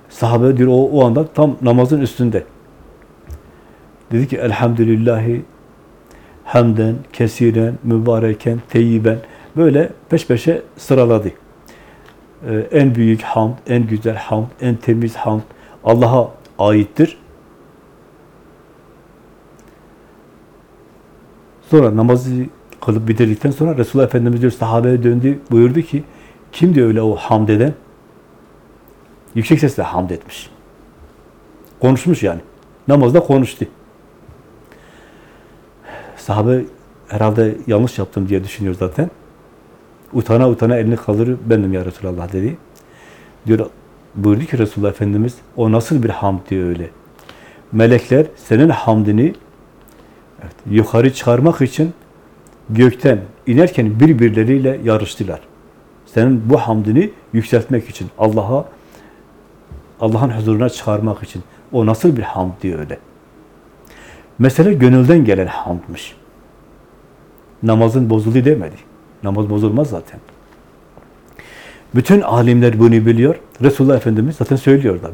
Sahabe diyor o, o anda tam namazın üstünde. Dedi ki elhamdülillahi hamden, kesiren, mübareken, teyyiben böyle peş peşe sıraladı. Ee, en büyük hamd, en güzel hamd, en temiz hamd Allah'a aittir. Sonra namazı kılıp bitirdikten sonra Resulullah Efendimiz diyor sahabeye döndü buyurdu ki kim diyor öyle o hamd eden? Yüksek sesle hamd etmiş. Konuşmuş yani. Namazda konuştu. Sahabe herhalde yanlış yaptım diye düşünüyor zaten. Utana utana elini kaldırır, benim ya Resulallah dedi. Diyor, buyurdu ki Resulullah Efendimiz, o nasıl bir hamd diyor öyle. Melekler senin hamdini evet, yukarı çıkarmak için gökten inerken birbirleriyle yarıştılar. Senin bu hamdini yükseltmek için, Allah'a Allah'ın huzuruna çıkarmak için. O nasıl bir hamd diyor öyle. Mesele gönülden gelen hamdmış. Namazın bozuldu demedi. Namaz bozulmaz zaten. Bütün alimler bunu biliyor. Resulullah Efendimiz zaten söylüyorlar.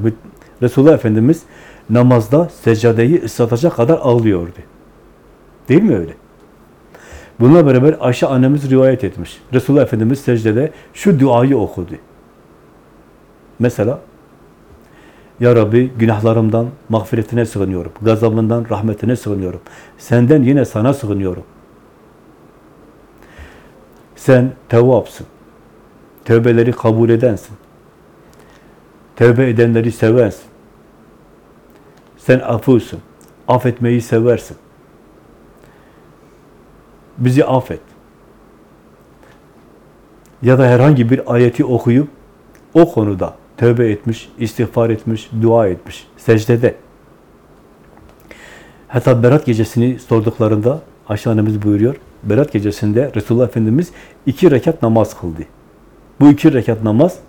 Resulullah Efendimiz namazda seccadeyi ıslatacak kadar ağlıyordu. Değil mi öyle? Bununla beraber Ayşe annemiz rivayet etmiş. Resulullah Efendimiz secdede şu duayı okudu. Mesela Ya Rabbi günahlarımdan mağfiretine sığınıyorum. Gazabından rahmetine sığınıyorum. Senden yine sana sığınıyorum. Sen tevvapsın. Tövbeleri kabul edensin. Tövbe edenleri seversin. Sen afusun. Affetmeyi seversin. Bizi affet. Ya da herhangi bir ayeti okuyup o konuda tövbe etmiş, istiğfar etmiş, dua etmiş, secdede. Hatta Berat gecesini sorduklarında Ayşe buyuruyor, Berat gecesinde Resulullah Efendimiz iki rekat namaz kıldı. Bu iki rekat namaz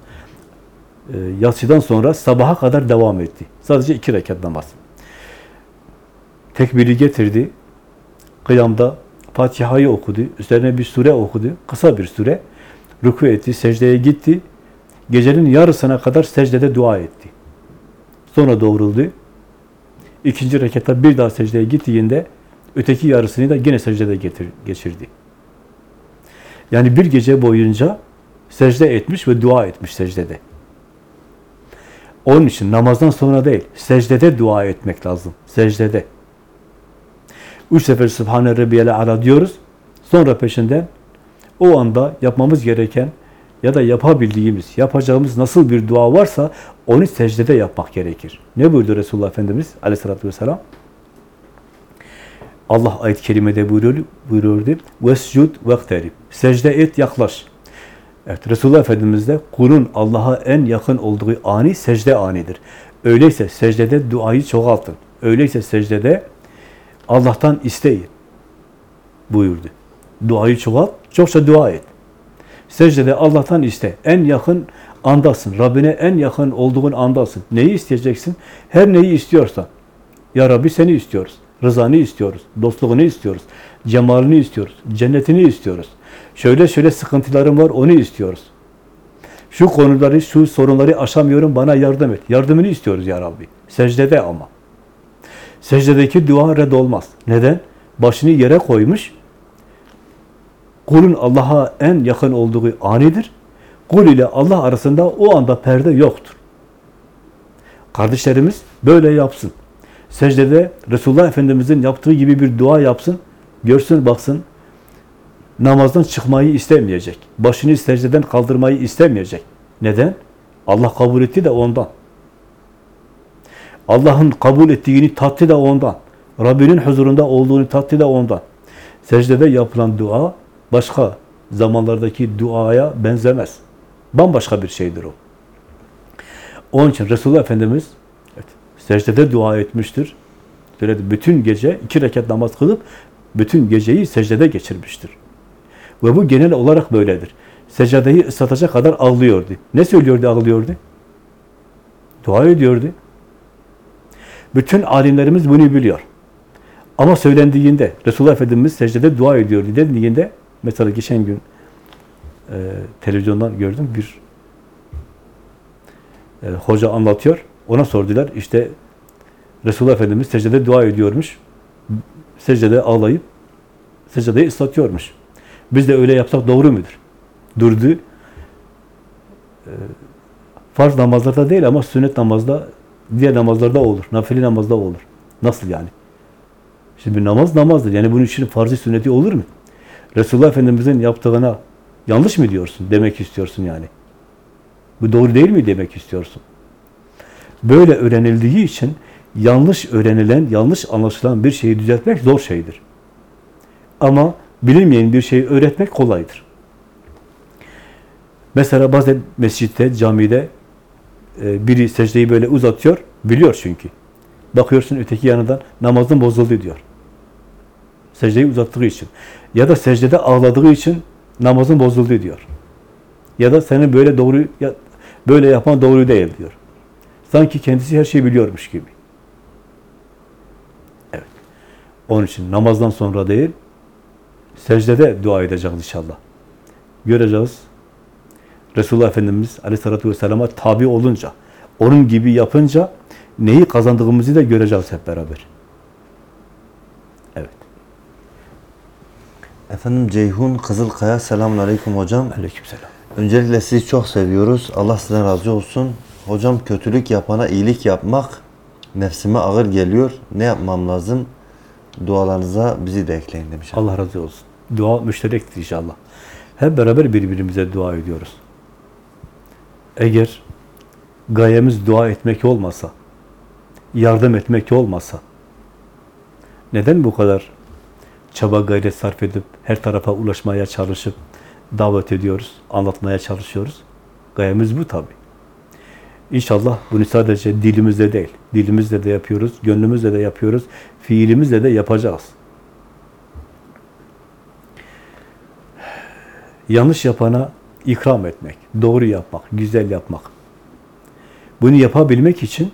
e, yatsıdan sonra sabaha kadar devam etti. Sadece iki rekat namaz. Tekbiri getirdi. Kıyamda Fatiha'yı okudu. Üzerine bir sure okudu. Kısa bir sure. Ruku etti, secdeye gitti. Gecenin yarısına kadar secdede dua etti. Sonra doğruldu. İkinci rekatta bir daha secdeye gittiğinde öteki yarısını da yine secdede getir, geçirdi. Yani bir gece boyunca secde etmiş ve dua etmiş secdede. Onun için namazdan sonra değil, secdede dua etmek lazım. Secdede. Üç sefer Sübhane Rabbiyel Ala diyoruz. Sonra peşinden o anda yapmamız gereken ya da yapabildiğimiz, yapacağımız nasıl bir dua varsa onu secdede yapmak gerekir. Ne buyurdu Resulullah Efendimiz aleyhissalatü vesselam? Allah ayet-i kerimede buyuruyor, buyuruyordu. Vescud vekterib. Secde et, yaklaş. Evet, Resulullah Efendimiz de kulun Allah'a en yakın olduğu ani secde anidir. Öyleyse secdede duayı çoğaltın. Öyleyse secdede Allah'tan isteyin buyurdu. Duayı çoğalt, çokça dua et. Secdede Allah'tan iste. En yakın andasın. Rabbine en yakın olduğun andasın. Neyi isteyeceksin? Her neyi istiyorsan. Ya Rabbi seni istiyoruz. Rızanı istiyoruz. Dostluğunu istiyoruz. Cemalini istiyoruz. Cennetini istiyoruz. Şöyle şöyle sıkıntılarım var onu istiyoruz. Şu konuları, şu sorunları aşamıyorum bana yardım et. Yardımını istiyoruz ya Rabbi. Secdede ama. Secdedeki dua reddolmaz. Neden? Başını yere koymuş. Kulun Allah'a en yakın olduğu anidir. Kul ile Allah arasında o anda perde yoktur. Kardeşlerimiz böyle yapsın. Secdede Resulullah Efendimiz'in yaptığı gibi bir dua yapsın. Görsün, baksın. Namazdan çıkmayı istemeyecek. Başını secdeden kaldırmayı istemeyecek. Neden? Allah kabul etti de ondan. Allah'ın kabul ettiğini tattı da ondan. Rabbinin huzurunda olduğunu tattı da ondan. Secdede yapılan dua başka zamanlardaki duaya benzemez. Bambaşka bir şeydir o. Onun için Resulullah Efendimiz evet, secdede dua etmiştir. Söyledi, bütün gece iki rekat namaz kılıp bütün geceyi secdede geçirmiştir. Ve bu genel olarak böyledir. Secdeyi ıslatacak kadar ağlıyordu. Ne söylüyordu ağlıyordu? Dua ediyordu. Bütün alimlerimiz bunu biliyor. Ama söylendiğinde, Resulullah Efendimiz secdede dua ediyordu dediğinde, mesela geçen gün e, televizyondan gördüm bir e, hoca anlatıyor. Ona sordular, işte Resulullah Efendimiz secdede dua ediyormuş. Secdede ağlayıp secdeyi ıslatıyormuş. Biz de öyle yapsak doğru mudur? Durdu. E, farz namazlarda değil ama sünnet namazda, diğer namazlarda olur. Nafile namazda olur. Nasıl yani? Şimdi namaz namazdır. Yani bunun için farzı sünneti olur mu? Resulullah Efendimiz'in yaptığına yanlış mı diyorsun? Demek istiyorsun yani. Bu doğru değil mi demek istiyorsun? Böyle öğrenildiği için yanlış öğrenilen, yanlış anlaşılan bir şeyi düzeltmek zor şeydir. Ama bilinmeyen bir şeyi öğretmek kolaydır. Mesela bazen mescitte, camide biri secdeyi böyle uzatıyor, biliyor çünkü. Bakıyorsun öteki yanından namazın bozuldu diyor. Secdeyi uzattığı için. Ya da secdede ağladığı için namazın bozuldu diyor. Ya da senin böyle doğru böyle yapman doğru değil diyor. Sanki kendisi her şeyi biliyormuş gibi. Evet. Onun için namazdan sonra değil, secdede dua edeceğiz inşallah. Göreceğiz. Resulullah Efendimiz Aleyhisselatü Vesselam'a tabi olunca, onun gibi yapınca neyi kazandığımızı da göreceğiz hep beraber. Evet. Efendim Ceyhun Kızılkaya selamun aleyküm hocam. Aleykümselam. Öncelikle sizi çok seviyoruz. Allah sizden razı olsun. Hocam kötülük yapana iyilik yapmak nefsime ağır geliyor. Ne yapmam lazım? Dualarınıza bizi de ekleyin demiş. Allah razı olsun. Dua müşterektir inşallah. Hep beraber birbirimize dua ediyoruz. Eğer gayemiz dua etmek olmasa, yardım etmek olmasa, neden bu kadar çaba gayret sarf edip her tarafa ulaşmaya çalışıp davet ediyoruz, anlatmaya çalışıyoruz? Gayemiz bu tabi. İnşallah bunu sadece dilimizde değil, dilimizle de yapıyoruz, gönlümüzle de yapıyoruz, fiilimizle de yapacağız. Yanlış yapana ikram etmek, doğru yapmak, güzel yapmak. Bunu yapabilmek için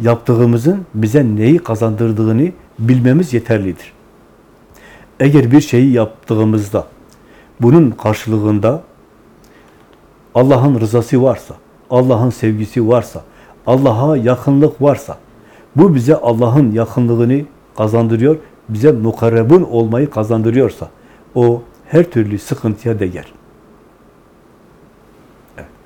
yaptığımızın bize neyi kazandırdığını bilmemiz yeterlidir. Eğer bir şeyi yaptığımızda bunun karşılığında Allah'ın rızası varsa, Allah'ın sevgisi varsa, Allah'a yakınlık varsa, bu bize Allah'ın yakınlığını kazandırıyor, bize mukarrebun olmayı kazandırıyorsa, o her türlü sıkıntıya değer.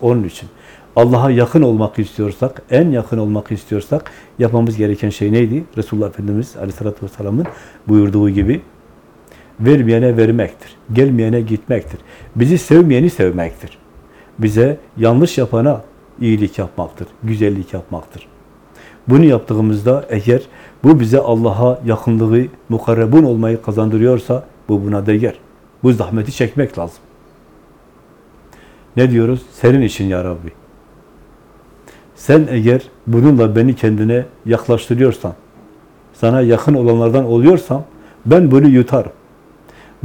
Onun için Allah'a yakın olmak istiyorsak, en yakın olmak istiyorsak yapmamız gereken şey neydi? Resulullah Efendimiz Aleyhisselatü Vesselam'ın buyurduğu gibi vermeyene vermektir. Gelmeyene gitmektir. Bizi sevmeyeni sevmektir. Bize yanlış yapana iyilik yapmaktır, güzellik yapmaktır. Bunu yaptığımızda eğer bu bize Allah'a yakınlığı, mukarrebun olmayı kazandırıyorsa bu buna değer. Bu zahmeti çekmek lazım. Ne diyoruz? Senin için ya Rabbi. Sen eğer bununla beni kendine yaklaştırıyorsan, sana yakın olanlardan oluyorsam ben bunu yutarım.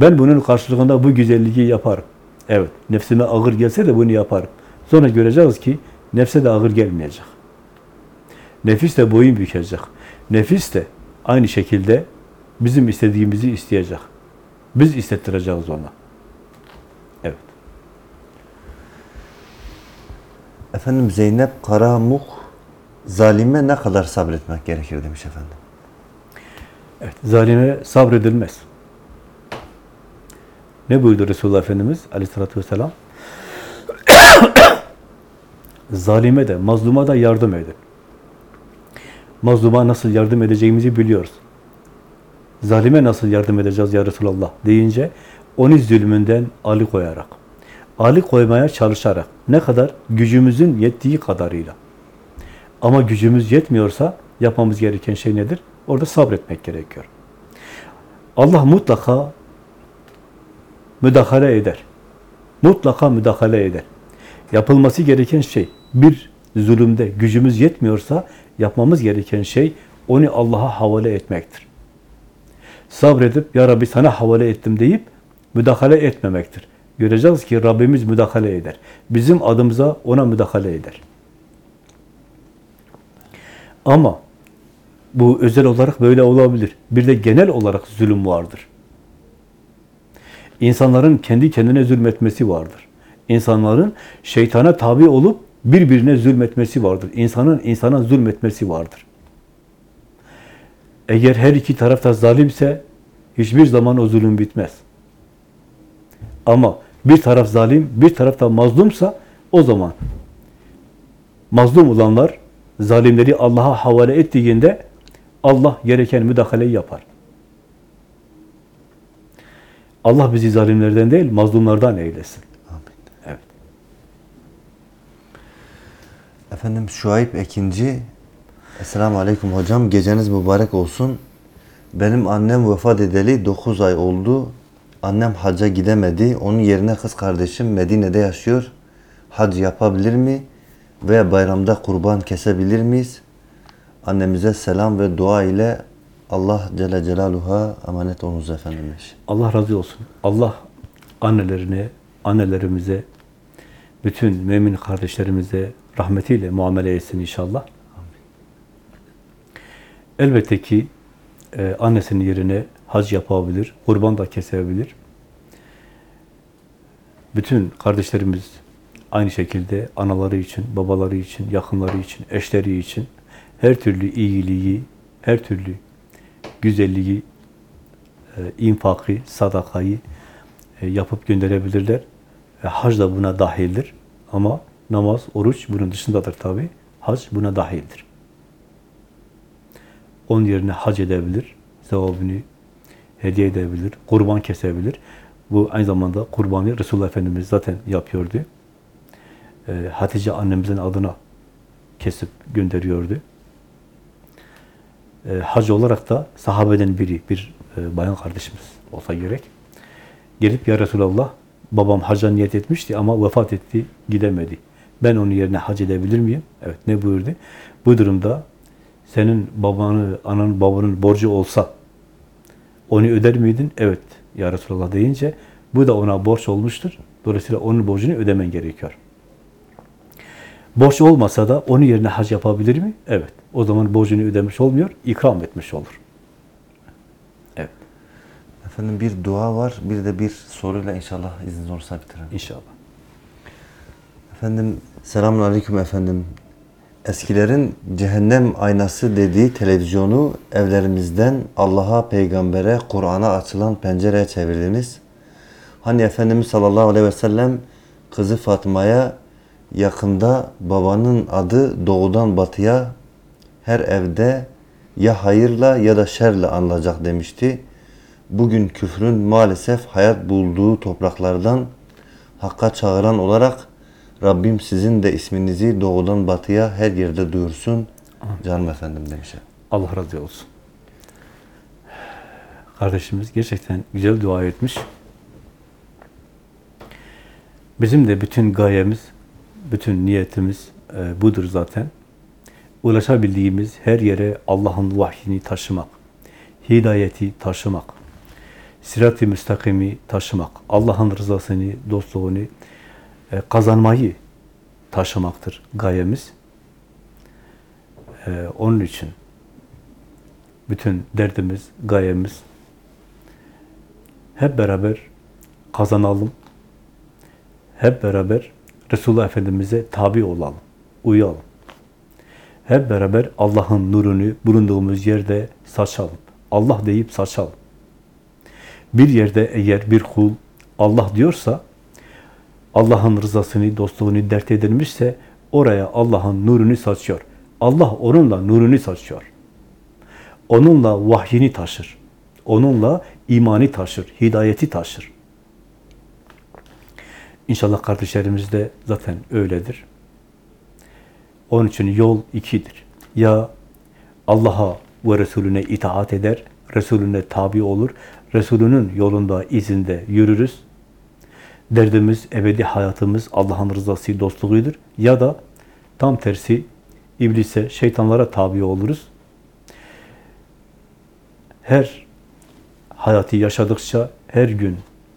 Ben bunun karşılığında bu güzelliği yaparım. Evet, nefsime ağır gelse de bunu yaparım. Sonra göreceğiz ki nefse de ağır gelmeyecek. Nefis de boyun bükecek. Nefis de aynı şekilde bizim istediğimizi isteyecek. Biz istettireceğiz ona. Efendim Zeynep Karamuk zalime ne kadar sabretmek gerekir demiş efendim. Evet, zalime sabredilmez. Ne buyurdu Resulullah Efendimiz aleyhissalatü vesselam? *coughs* Zalime de, mazluma da yardım edin. Mazluma nasıl yardım edeceğimizi biliyoruz. Zalime nasıl yardım edeceğiz ya Resulallah deyince, onu zulmünden alıkoyarak, alıkoymaya çalışarak, ne kadar? Gücümüzün yettiği kadarıyla. Ama gücümüz yetmiyorsa yapmamız gereken şey nedir? Orada sabretmek gerekiyor. Allah mutlaka müdahale eder. Mutlaka müdahale eder. Yapılması gereken şey bir zulümde gücümüz yetmiyorsa yapmamız gereken şey onu Allah'a havale etmektir. Sabredip ya Rabbi sana havale ettim deyip müdahale etmemektir. Göreceğiz ki Rabbimiz müdahale eder. Bizim adımıza ona müdahale eder. Ama bu özel olarak böyle olabilir. Bir de genel olarak zulüm vardır. İnsanların kendi kendine zulmetmesi vardır. İnsanların şeytana tabi olup birbirine zulmetmesi vardır. İnsanın insana zulmetmesi vardır. Eğer her iki tarafta zalimse hiçbir zaman o zulüm bitmez. Ama bir taraf zalim, bir taraf da mazlumsa o zaman mazlum olanlar zalimleri Allah'a havale ettiğinde Allah gereken müdahaleyi yapar. Allah bizi zalimlerden değil, mazlumlardan eylesin. Amin. Evet. Efendim Şuayb Ekinci Esselamu Aleyküm hocam. Geceniz mübarek olsun. Benim annem vefat edeli 9 ay oldu. Annem hacca gidemedi. Onun yerine kız kardeşim Medine'de yaşıyor. Hac yapabilir mi? Veya bayramda kurban kesebilir miyiz? Annemize selam ve dua ile Allah Celle Celaluhu'ya emanet olunuz efendim. Allah razı olsun. Allah annelerine, annelerimize, bütün mümin kardeşlerimize rahmetiyle muamele etsin inşallah. Elbette ki e, annesinin yerine hac yapabilir, kurban da kesebilir. Bütün kardeşlerimiz aynı şekilde anaları için, babaları için, yakınları için, eşleri için her türlü iyiliği, her türlü güzelliği, e, infakı, sadakayı e, yapıp gönderebilirler. E, hac da buna dahildir. Ama namaz, oruç bunun dışındadır tabi. Hac buna dahildir. Onun yerine hac edebilir, sevabını hediye edebilir, kurban kesebilir. Bu aynı zamanda kurbanı Resulullah Efendimiz zaten yapıyordu. E, Hatice annemizin adına kesip gönderiyordu. E, hac olarak da sahabeden biri, bir e, bayan kardeşimiz olsa gerek. Gelip ya Resulallah babam hacca niyet etmişti ama vefat etti, gidemedi. Ben onun yerine hac edebilir miyim? Evet, ne buyurdu? Bu durumda senin babanı, ananın babanın borcu olsa onu öder miydin? Evet ya Resulallah deyince bu da ona borç olmuştur. Dolayısıyla onun borcunu ödemen gerekiyor. Borç olmasa da onun yerine hac yapabilir mi? Evet. O zaman borcunu ödemiş olmuyor, ikram etmiş olur. Evet, Efendim bir dua var, bir de bir soruyla inşallah izniniz olursa bitirelim. inşallah. Efendim selamun aleyküm efendim. Eskilerin cehennem aynası dediği televizyonu evlerimizden Allah'a, peygambere, Kur'an'a açılan pencereye çevirdiniz. Hani Efendimiz sallallahu aleyhi ve sellem kızı Fatma'ya yakında babanın adı doğudan batıya her evde ya hayırla ya da şerle anılacak demişti. bugün küfrün maalesef hayat bulduğu topraklardan Hakka çağıran olarak Rabbim sizin de isminizi doğudan batıya her yerde duyursun. Canım efendim demiş. Allah razı olsun. Kardeşimiz gerçekten güzel dua etmiş. Bizim de bütün gayemiz, bütün niyetimiz e, budur zaten. Ulaşabildiğimiz her yere Allah'ın vahyini taşımak, hidayeti taşımak, sirat-i müstakimi taşımak, Allah'ın rızasını, dostluğunu kazanmayı taşımaktır gayemiz. E, onun için bütün derdimiz, gayemiz hep beraber kazanalım. Hep beraber Resulullah Efendimiz'e tabi olalım, uyalım. Hep beraber Allah'ın nurunu bulunduğumuz yerde saçalım. Allah deyip saçalım. Bir yerde eğer bir kul Allah diyorsa, Allah'ın rızasını, dostluğunu dert edilmişse oraya Allah'ın nurunu saçıyor. Allah onunla nurunu saçıyor. Onunla vahyini taşır. Onunla imani taşır, hidayeti taşır. İnşallah kardeşlerimiz de zaten öyledir. Onun için yol ikidir. Ya Allah'a ve Resulüne itaat eder, Resulüne tabi olur, Resulünün yolunda, izinde yürürüz. Derdimiz, ebedi hayatımız Allah'ın rızası, dostluğudur. Ya da tam tersi iblise, şeytanlara tabi oluruz. Her hayatı yaşadıkça her gün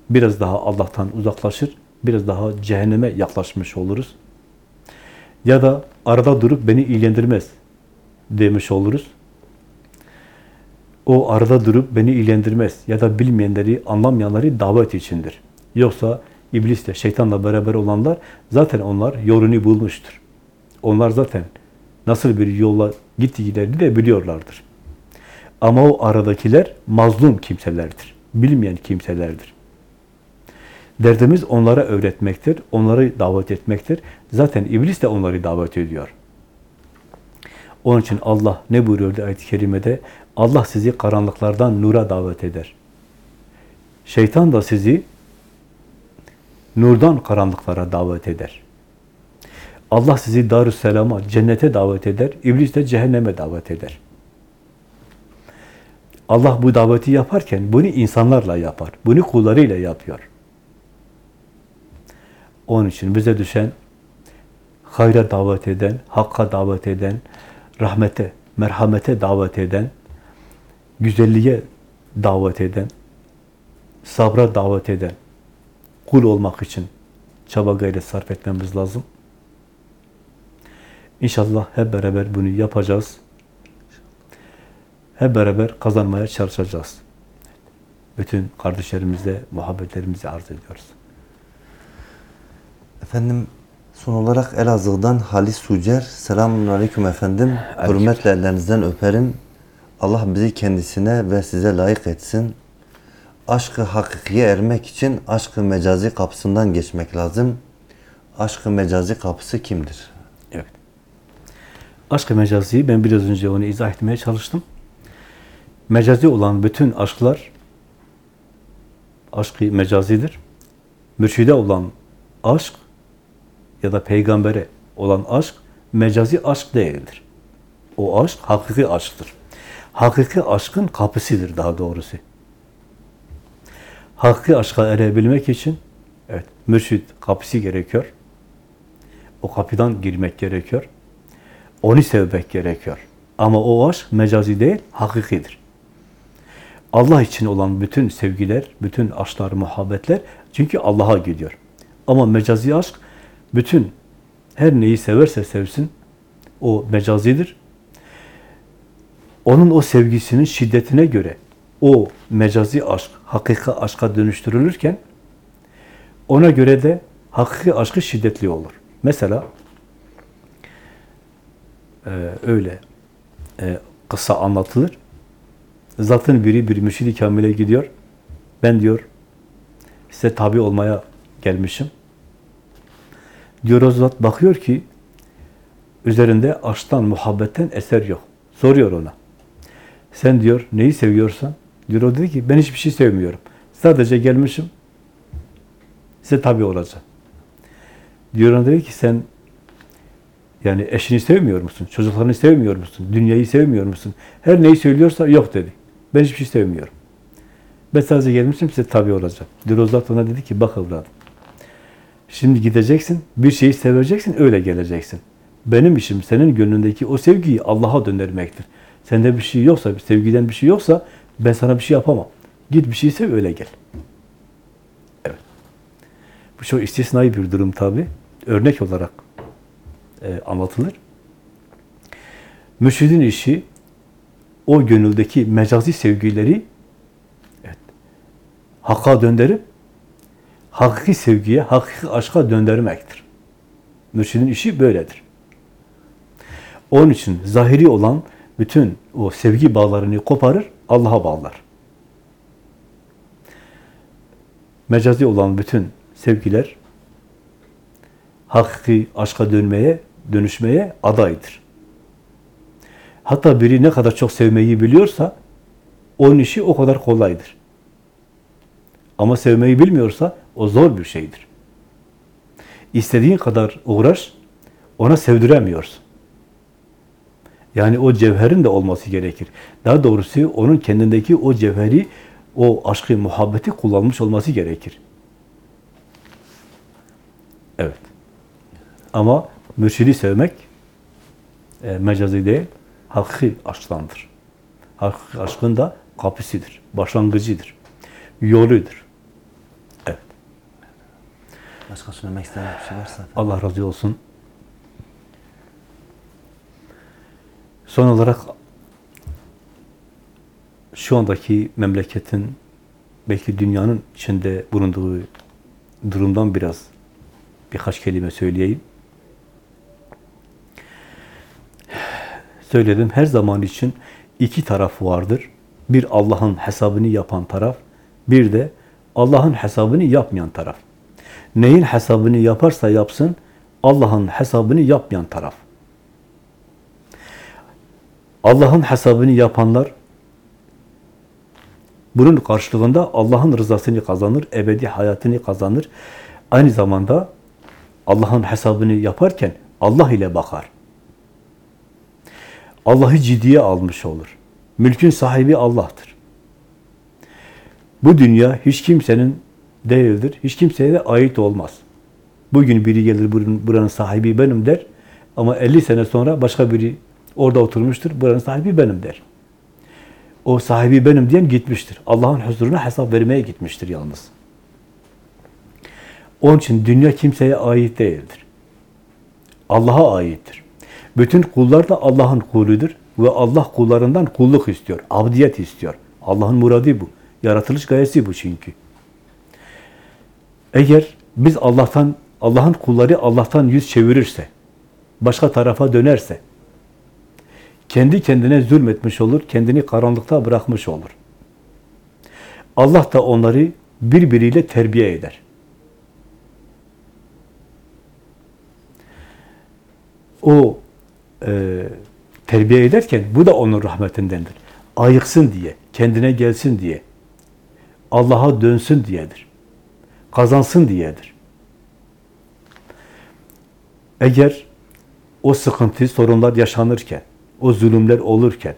biraz daha Allah'tan uzaklaşır, biraz daha cehenneme yaklaşmış oluruz. Ya da arada durup beni ilgilendirmez demiş oluruz. O arada durup beni ilgilendirmez ya da bilmeyenleri, anlamayanları davet içindir. Yoksa iblisle, şeytanla beraber olanlar zaten onlar yolunu bulmuştur. Onlar zaten nasıl bir yolla gittiklerini de biliyorlardır. Ama o aradakiler mazlum kimselerdir. Bilmeyen kimselerdir. Derdimiz onlara öğretmektir, onları davet etmektir. Zaten iblis de onları davet ediyor. Onun için Allah ne buyuruyordu ayet-i kerimede? Allah sizi karanlıklardan nura davet eder. Şeytan da sizi nurdan karanlıklara davet eder. Allah sizi Darüsselam'a, cennete davet eder. İblis de cehenneme davet eder. Allah bu daveti yaparken bunu insanlarla yapar. Bunu kullarıyla yapıyor. Onun için bize düşen hayra davet eden, hakka davet eden, rahmete, merhamete davet eden, güzelliğe davet eden, sabra davet eden, kul olmak için çaba gayret sarf etmemiz lazım. İnşallah hep beraber bunu yapacağız. Hep beraber kazanmaya çalışacağız. Bütün kardeşlerimizle muhabbetlerimizi arz ediyoruz. Efendim son olarak Elazığ'dan Halis Sucer. Selamun Aleyküm efendim. Aleyküm. Hürmetle ellerinizden öperim. Allah bizi kendisine ve size layık etsin. Aşkı hakikiye ermek için aşkı mecazi kapısından geçmek lazım. Aşkı mecazi kapısı kimdir? Evet. Aşk-ı mecazi, ben biraz önce onu izah etmeye çalıştım. Mecazi olan bütün aşklar aşkı mecazidir. Mürşide olan aşk ya da peygambere olan aşk mecazi aşk değildir. O aşk hakiki aşktır. Hakiki aşkın kapısıdır daha doğrusu. Hakiki aşka erebilmek için evet mürşid kapısı gerekiyor. O kapıdan girmek gerekiyor. Onu sevmek gerekiyor. Ama o aşk mecazi değil, hakikidir. Allah için olan bütün sevgiler, bütün aşklar, muhabbetler çünkü Allah'a gidiyor. Ama mecazi aşk bütün her neyi severse sevsin o mecazidir. Onun o sevgisinin şiddetine göre o mecazi aşk hakiki aşka dönüştürülürken ona göre de hakiki aşkı şiddetli olur. Mesela e, öyle e, kısa anlatılır. Zatın biri bir mürşid-i kamile gidiyor. Ben diyor size tabi olmaya gelmişim. Diyor o zat bakıyor ki üzerinde aşktan, muhabbetten eser yok. Soruyor ona. Sen diyor neyi seviyorsan Diyor o dedi ki ben hiçbir şey sevmiyorum. Sadece gelmişim. Size tabi olacağım. Diyor ona dedi ki sen yani eşini sevmiyor musun? Çocuklarını sevmiyor musun? Dünyayı sevmiyor musun? Her neyi söylüyorsa yok dedi. Ben hiçbir şey sevmiyorum. Ben sadece gelmişim size tabi olacağım. Diyor o zat ona dedi ki bak evladım. Şimdi gideceksin, bir şeyi seveceksin, öyle geleceksin. Benim işim senin gönlündeki o sevgiyi Allah'a döndürmektir. Sende bir şey yoksa, bir sevgiden bir şey yoksa ben sana bir şey yapamam. Git bir şey sev, öyle gel. Evet. Bu çok istisnai bir durum tabi. Örnek olarak e, anlatılır. Mürşidin işi o gönüldeki mecazi sevgileri evet, hakka döndürüp hakiki sevgiye, hakiki aşka döndürmektir. Mürşidin işi böyledir. Onun için zahiri olan bütün o sevgi bağlarını koparır, Allah'a bağlar. Mecazi olan bütün sevgiler hakiki aşka dönmeye, dönüşmeye adaydır. Hatta biri ne kadar çok sevmeyi biliyorsa onun işi o kadar kolaydır. Ama sevmeyi bilmiyorsa o zor bir şeydir. İstediğin kadar uğraş, ona sevdiremiyorsun. Yani o cevherin de olması gerekir. Daha doğrusu onun kendindeki o cevheri, o aşkı, muhabbeti kullanmış olması gerekir. Evet. Ama mürşidi sevmek e, mecazi değil, hakiki aşktandır. Hakiki aşkın da kapısıdır, başlangıcıdır, yoludur. Evet. Başka söylemek istediğiniz bir şey varsa. Allah razı olsun. Son olarak şu andaki memleketin belki dünyanın içinde bulunduğu durumdan biraz birkaç kelime söyleyeyim. Söyledim her zaman için iki taraf vardır. Bir Allah'ın hesabını yapan taraf, bir de Allah'ın hesabını yapmayan taraf. Neyin hesabını yaparsa yapsın, Allah'ın hesabını yapmayan taraf. Allah'ın hesabını yapanlar, bunun karşılığında Allah'ın rızasını kazanır, ebedi hayatını kazanır. Aynı zamanda Allah'ın hesabını yaparken Allah ile bakar. Allah'ı ciddiye almış olur. Mülkün sahibi Allah'tır. Bu dünya hiç kimsenin değildir. Hiç kimseye de ait olmaz. Bugün biri gelir buranın, sahibi benim der. Ama 50 sene sonra başka biri orada oturmuştur. Buranın sahibi benim der. O sahibi benim diyen gitmiştir. Allah'ın huzuruna hesap vermeye gitmiştir yalnız. Onun için dünya kimseye ait değildir. Allah'a aittir. Bütün kullar da Allah'ın kuludur ve Allah kullarından kulluk istiyor, abdiyet istiyor. Allah'ın muradı bu. Yaratılış gayesi bu çünkü. Eğer biz Allah'tan, Allah'ın kulları Allah'tan yüz çevirirse, başka tarafa dönerse, kendi kendine zulmetmiş olur, kendini karanlıkta bırakmış olur. Allah da onları birbiriyle terbiye eder. O e, terbiye ederken bu da onun rahmetindendir. Ayıksın diye, kendine gelsin diye, Allah'a dönsün diyedir. Kazansın diyedir. Eğer o sıkıntı, sorunlar yaşanırken, o zulümler olurken,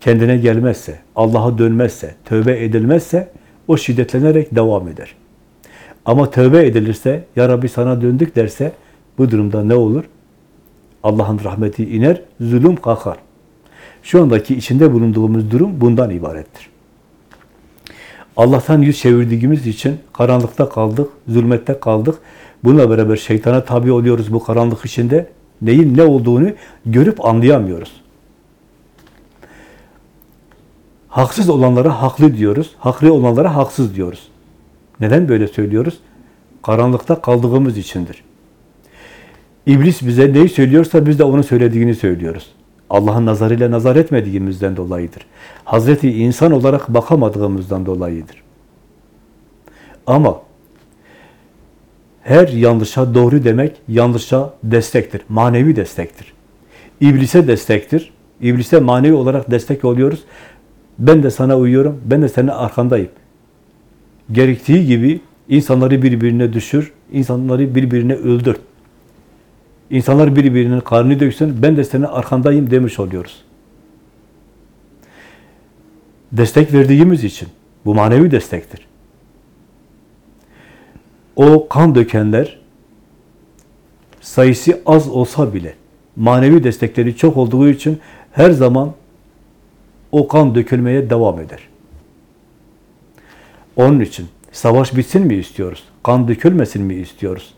kendine gelmezse, Allah'a dönmezse, tövbe edilmezse, o şiddetlenerek devam eder. Ama tövbe edilirse, Ya Rabbi sana döndük derse, bu durumda ne olur? Allah'ın rahmeti iner, zulüm kalkar. Şu andaki içinde bulunduğumuz durum bundan ibarettir. Allah'tan yüz çevirdiğimiz için karanlıkta kaldık, zulmette kaldık. Bununla beraber şeytana tabi oluyoruz bu karanlık içinde. Neyin ne olduğunu görüp anlayamıyoruz. Haksız olanlara haklı diyoruz, haklı olanlara haksız diyoruz. Neden böyle söylüyoruz? Karanlıkta kaldığımız içindir. İblis bize neyi söylüyorsa biz de onun söylediğini söylüyoruz. Allah'ın nazarıyla nazar etmediğimizden dolayıdır. Hazreti insan olarak bakamadığımızdan dolayıdır. Ama her yanlışa doğru demek yanlışa destektir. Manevi destektir. İblise destektir. İblise manevi olarak destek oluyoruz. Ben de sana uyuyorum, ben de senin arkandayım. Gerektiği gibi insanları birbirine düşür, insanları birbirine öldür. İnsanlar birbirinin karnını döksün, ben de senin arkandayım demiş oluyoruz. Destek verdiğimiz için, bu manevi destektir. O kan dökenler, sayısı az olsa bile, manevi destekleri çok olduğu için her zaman o kan dökülmeye devam eder. Onun için savaş bitsin mi istiyoruz? Kan dökülmesin mi istiyoruz?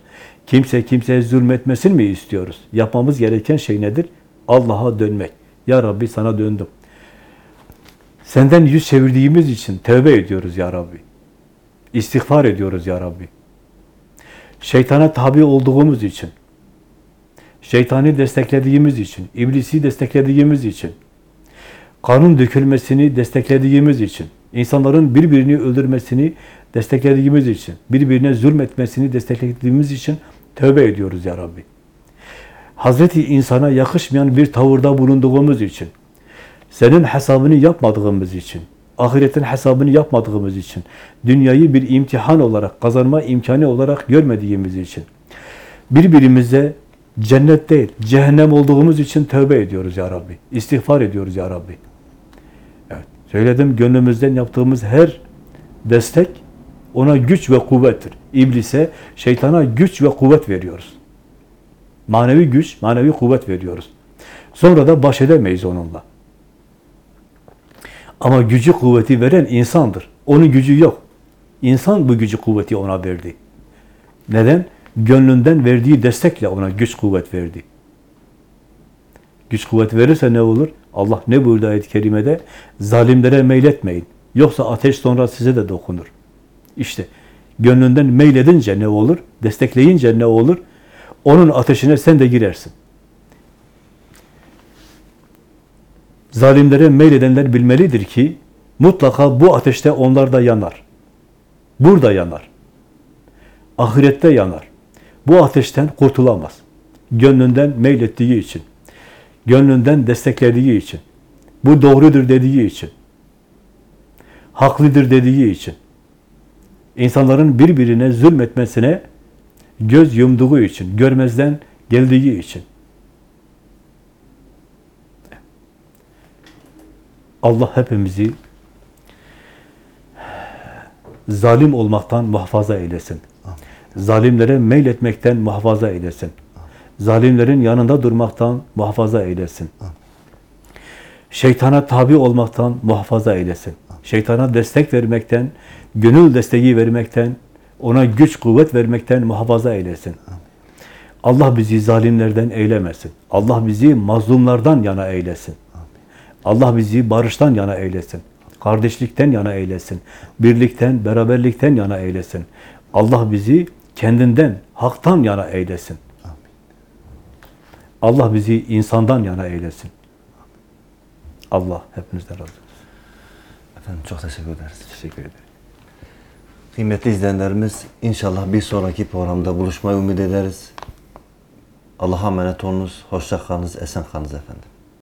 Kimse kimseye zulmetmesin mi istiyoruz? Yapmamız gereken şey nedir? Allah'a dönmek. Ya Rabbi sana döndüm. Senden yüz çevirdiğimiz için tövbe ediyoruz ya Rabbi. İstiğfar ediyoruz ya Rabbi. Şeytana tabi olduğumuz için, şeytani desteklediğimiz için, iblisi desteklediğimiz için, kanun dökülmesini desteklediğimiz için, insanların birbirini öldürmesini desteklediğimiz için, birbirine zulmetmesini desteklediğimiz için tövbe ediyoruz ya Rabbi. Hazreti insana yakışmayan bir tavırda bulunduğumuz için, senin hesabını yapmadığımız için, ahiretin hesabını yapmadığımız için, dünyayı bir imtihan olarak, kazanma imkanı olarak görmediğimiz için, birbirimize cennet değil, cehennem olduğumuz için tövbe ediyoruz ya Rabbi. İstiğfar ediyoruz ya Rabbi. Evet, söyledim gönlümüzden yaptığımız her destek ona güç ve kuvvettir. İblise, şeytana güç ve kuvvet veriyoruz. Manevi güç, manevi kuvvet veriyoruz. Sonra da baş edemeyiz onunla. Ama gücü kuvveti veren insandır. Onun gücü yok. İnsan bu gücü kuvveti ona verdi. Neden? Gönlünden verdiği destekle ona güç kuvvet verdi. Güç kuvvet verirse ne olur? Allah ne buyurdu ayet-i kerimede? Zalimlere meyletmeyin. Yoksa ateş sonra size de dokunur. İşte gönlünden meyledince ne olur? Destekleyince ne olur? Onun ateşine sen de girersin. Zalimlere meyledenler bilmelidir ki mutlaka bu ateşte onlar da yanar. Burada yanar. Ahirette yanar. Bu ateşten kurtulamaz. Gönlünden meylettiği için. Gönlünden desteklediği için. Bu doğrudur dediği için. Haklıdır dediği için. İnsanların birbirine zulmetmesine göz yumduğu için, görmezden geldiği için. Allah hepimizi zalim olmaktan muhafaza eylesin. Zalimlere meyletmekten muhafaza eylesin. Zalimlerin yanında durmaktan muhafaza eylesin. Şeytana tabi olmaktan muhafaza eylesin. Şeytana destek vermekten, gönül desteği vermekten, ona güç kuvvet vermekten muhafaza eylesin. Allah bizi zalimlerden eylemesin. Allah bizi mazlumlardan yana eylesin. Allah bizi barıştan yana eylesin. Kardeşlikten yana eylesin. Birlikten, beraberlikten yana eylesin. Allah bizi kendinden, haktan yana eylesin. Allah bizi insandan yana eylesin. Allah hepinizden razı olsun. Efendim çok teşekkür ederiz. Teşekkür ederim. Kıymetli izleyenlerimiz inşallah bir sonraki programda buluşmayı ümit ederiz. Allah'a emanet olunuz. Hoşça kalınız. Esen kalınız efendim.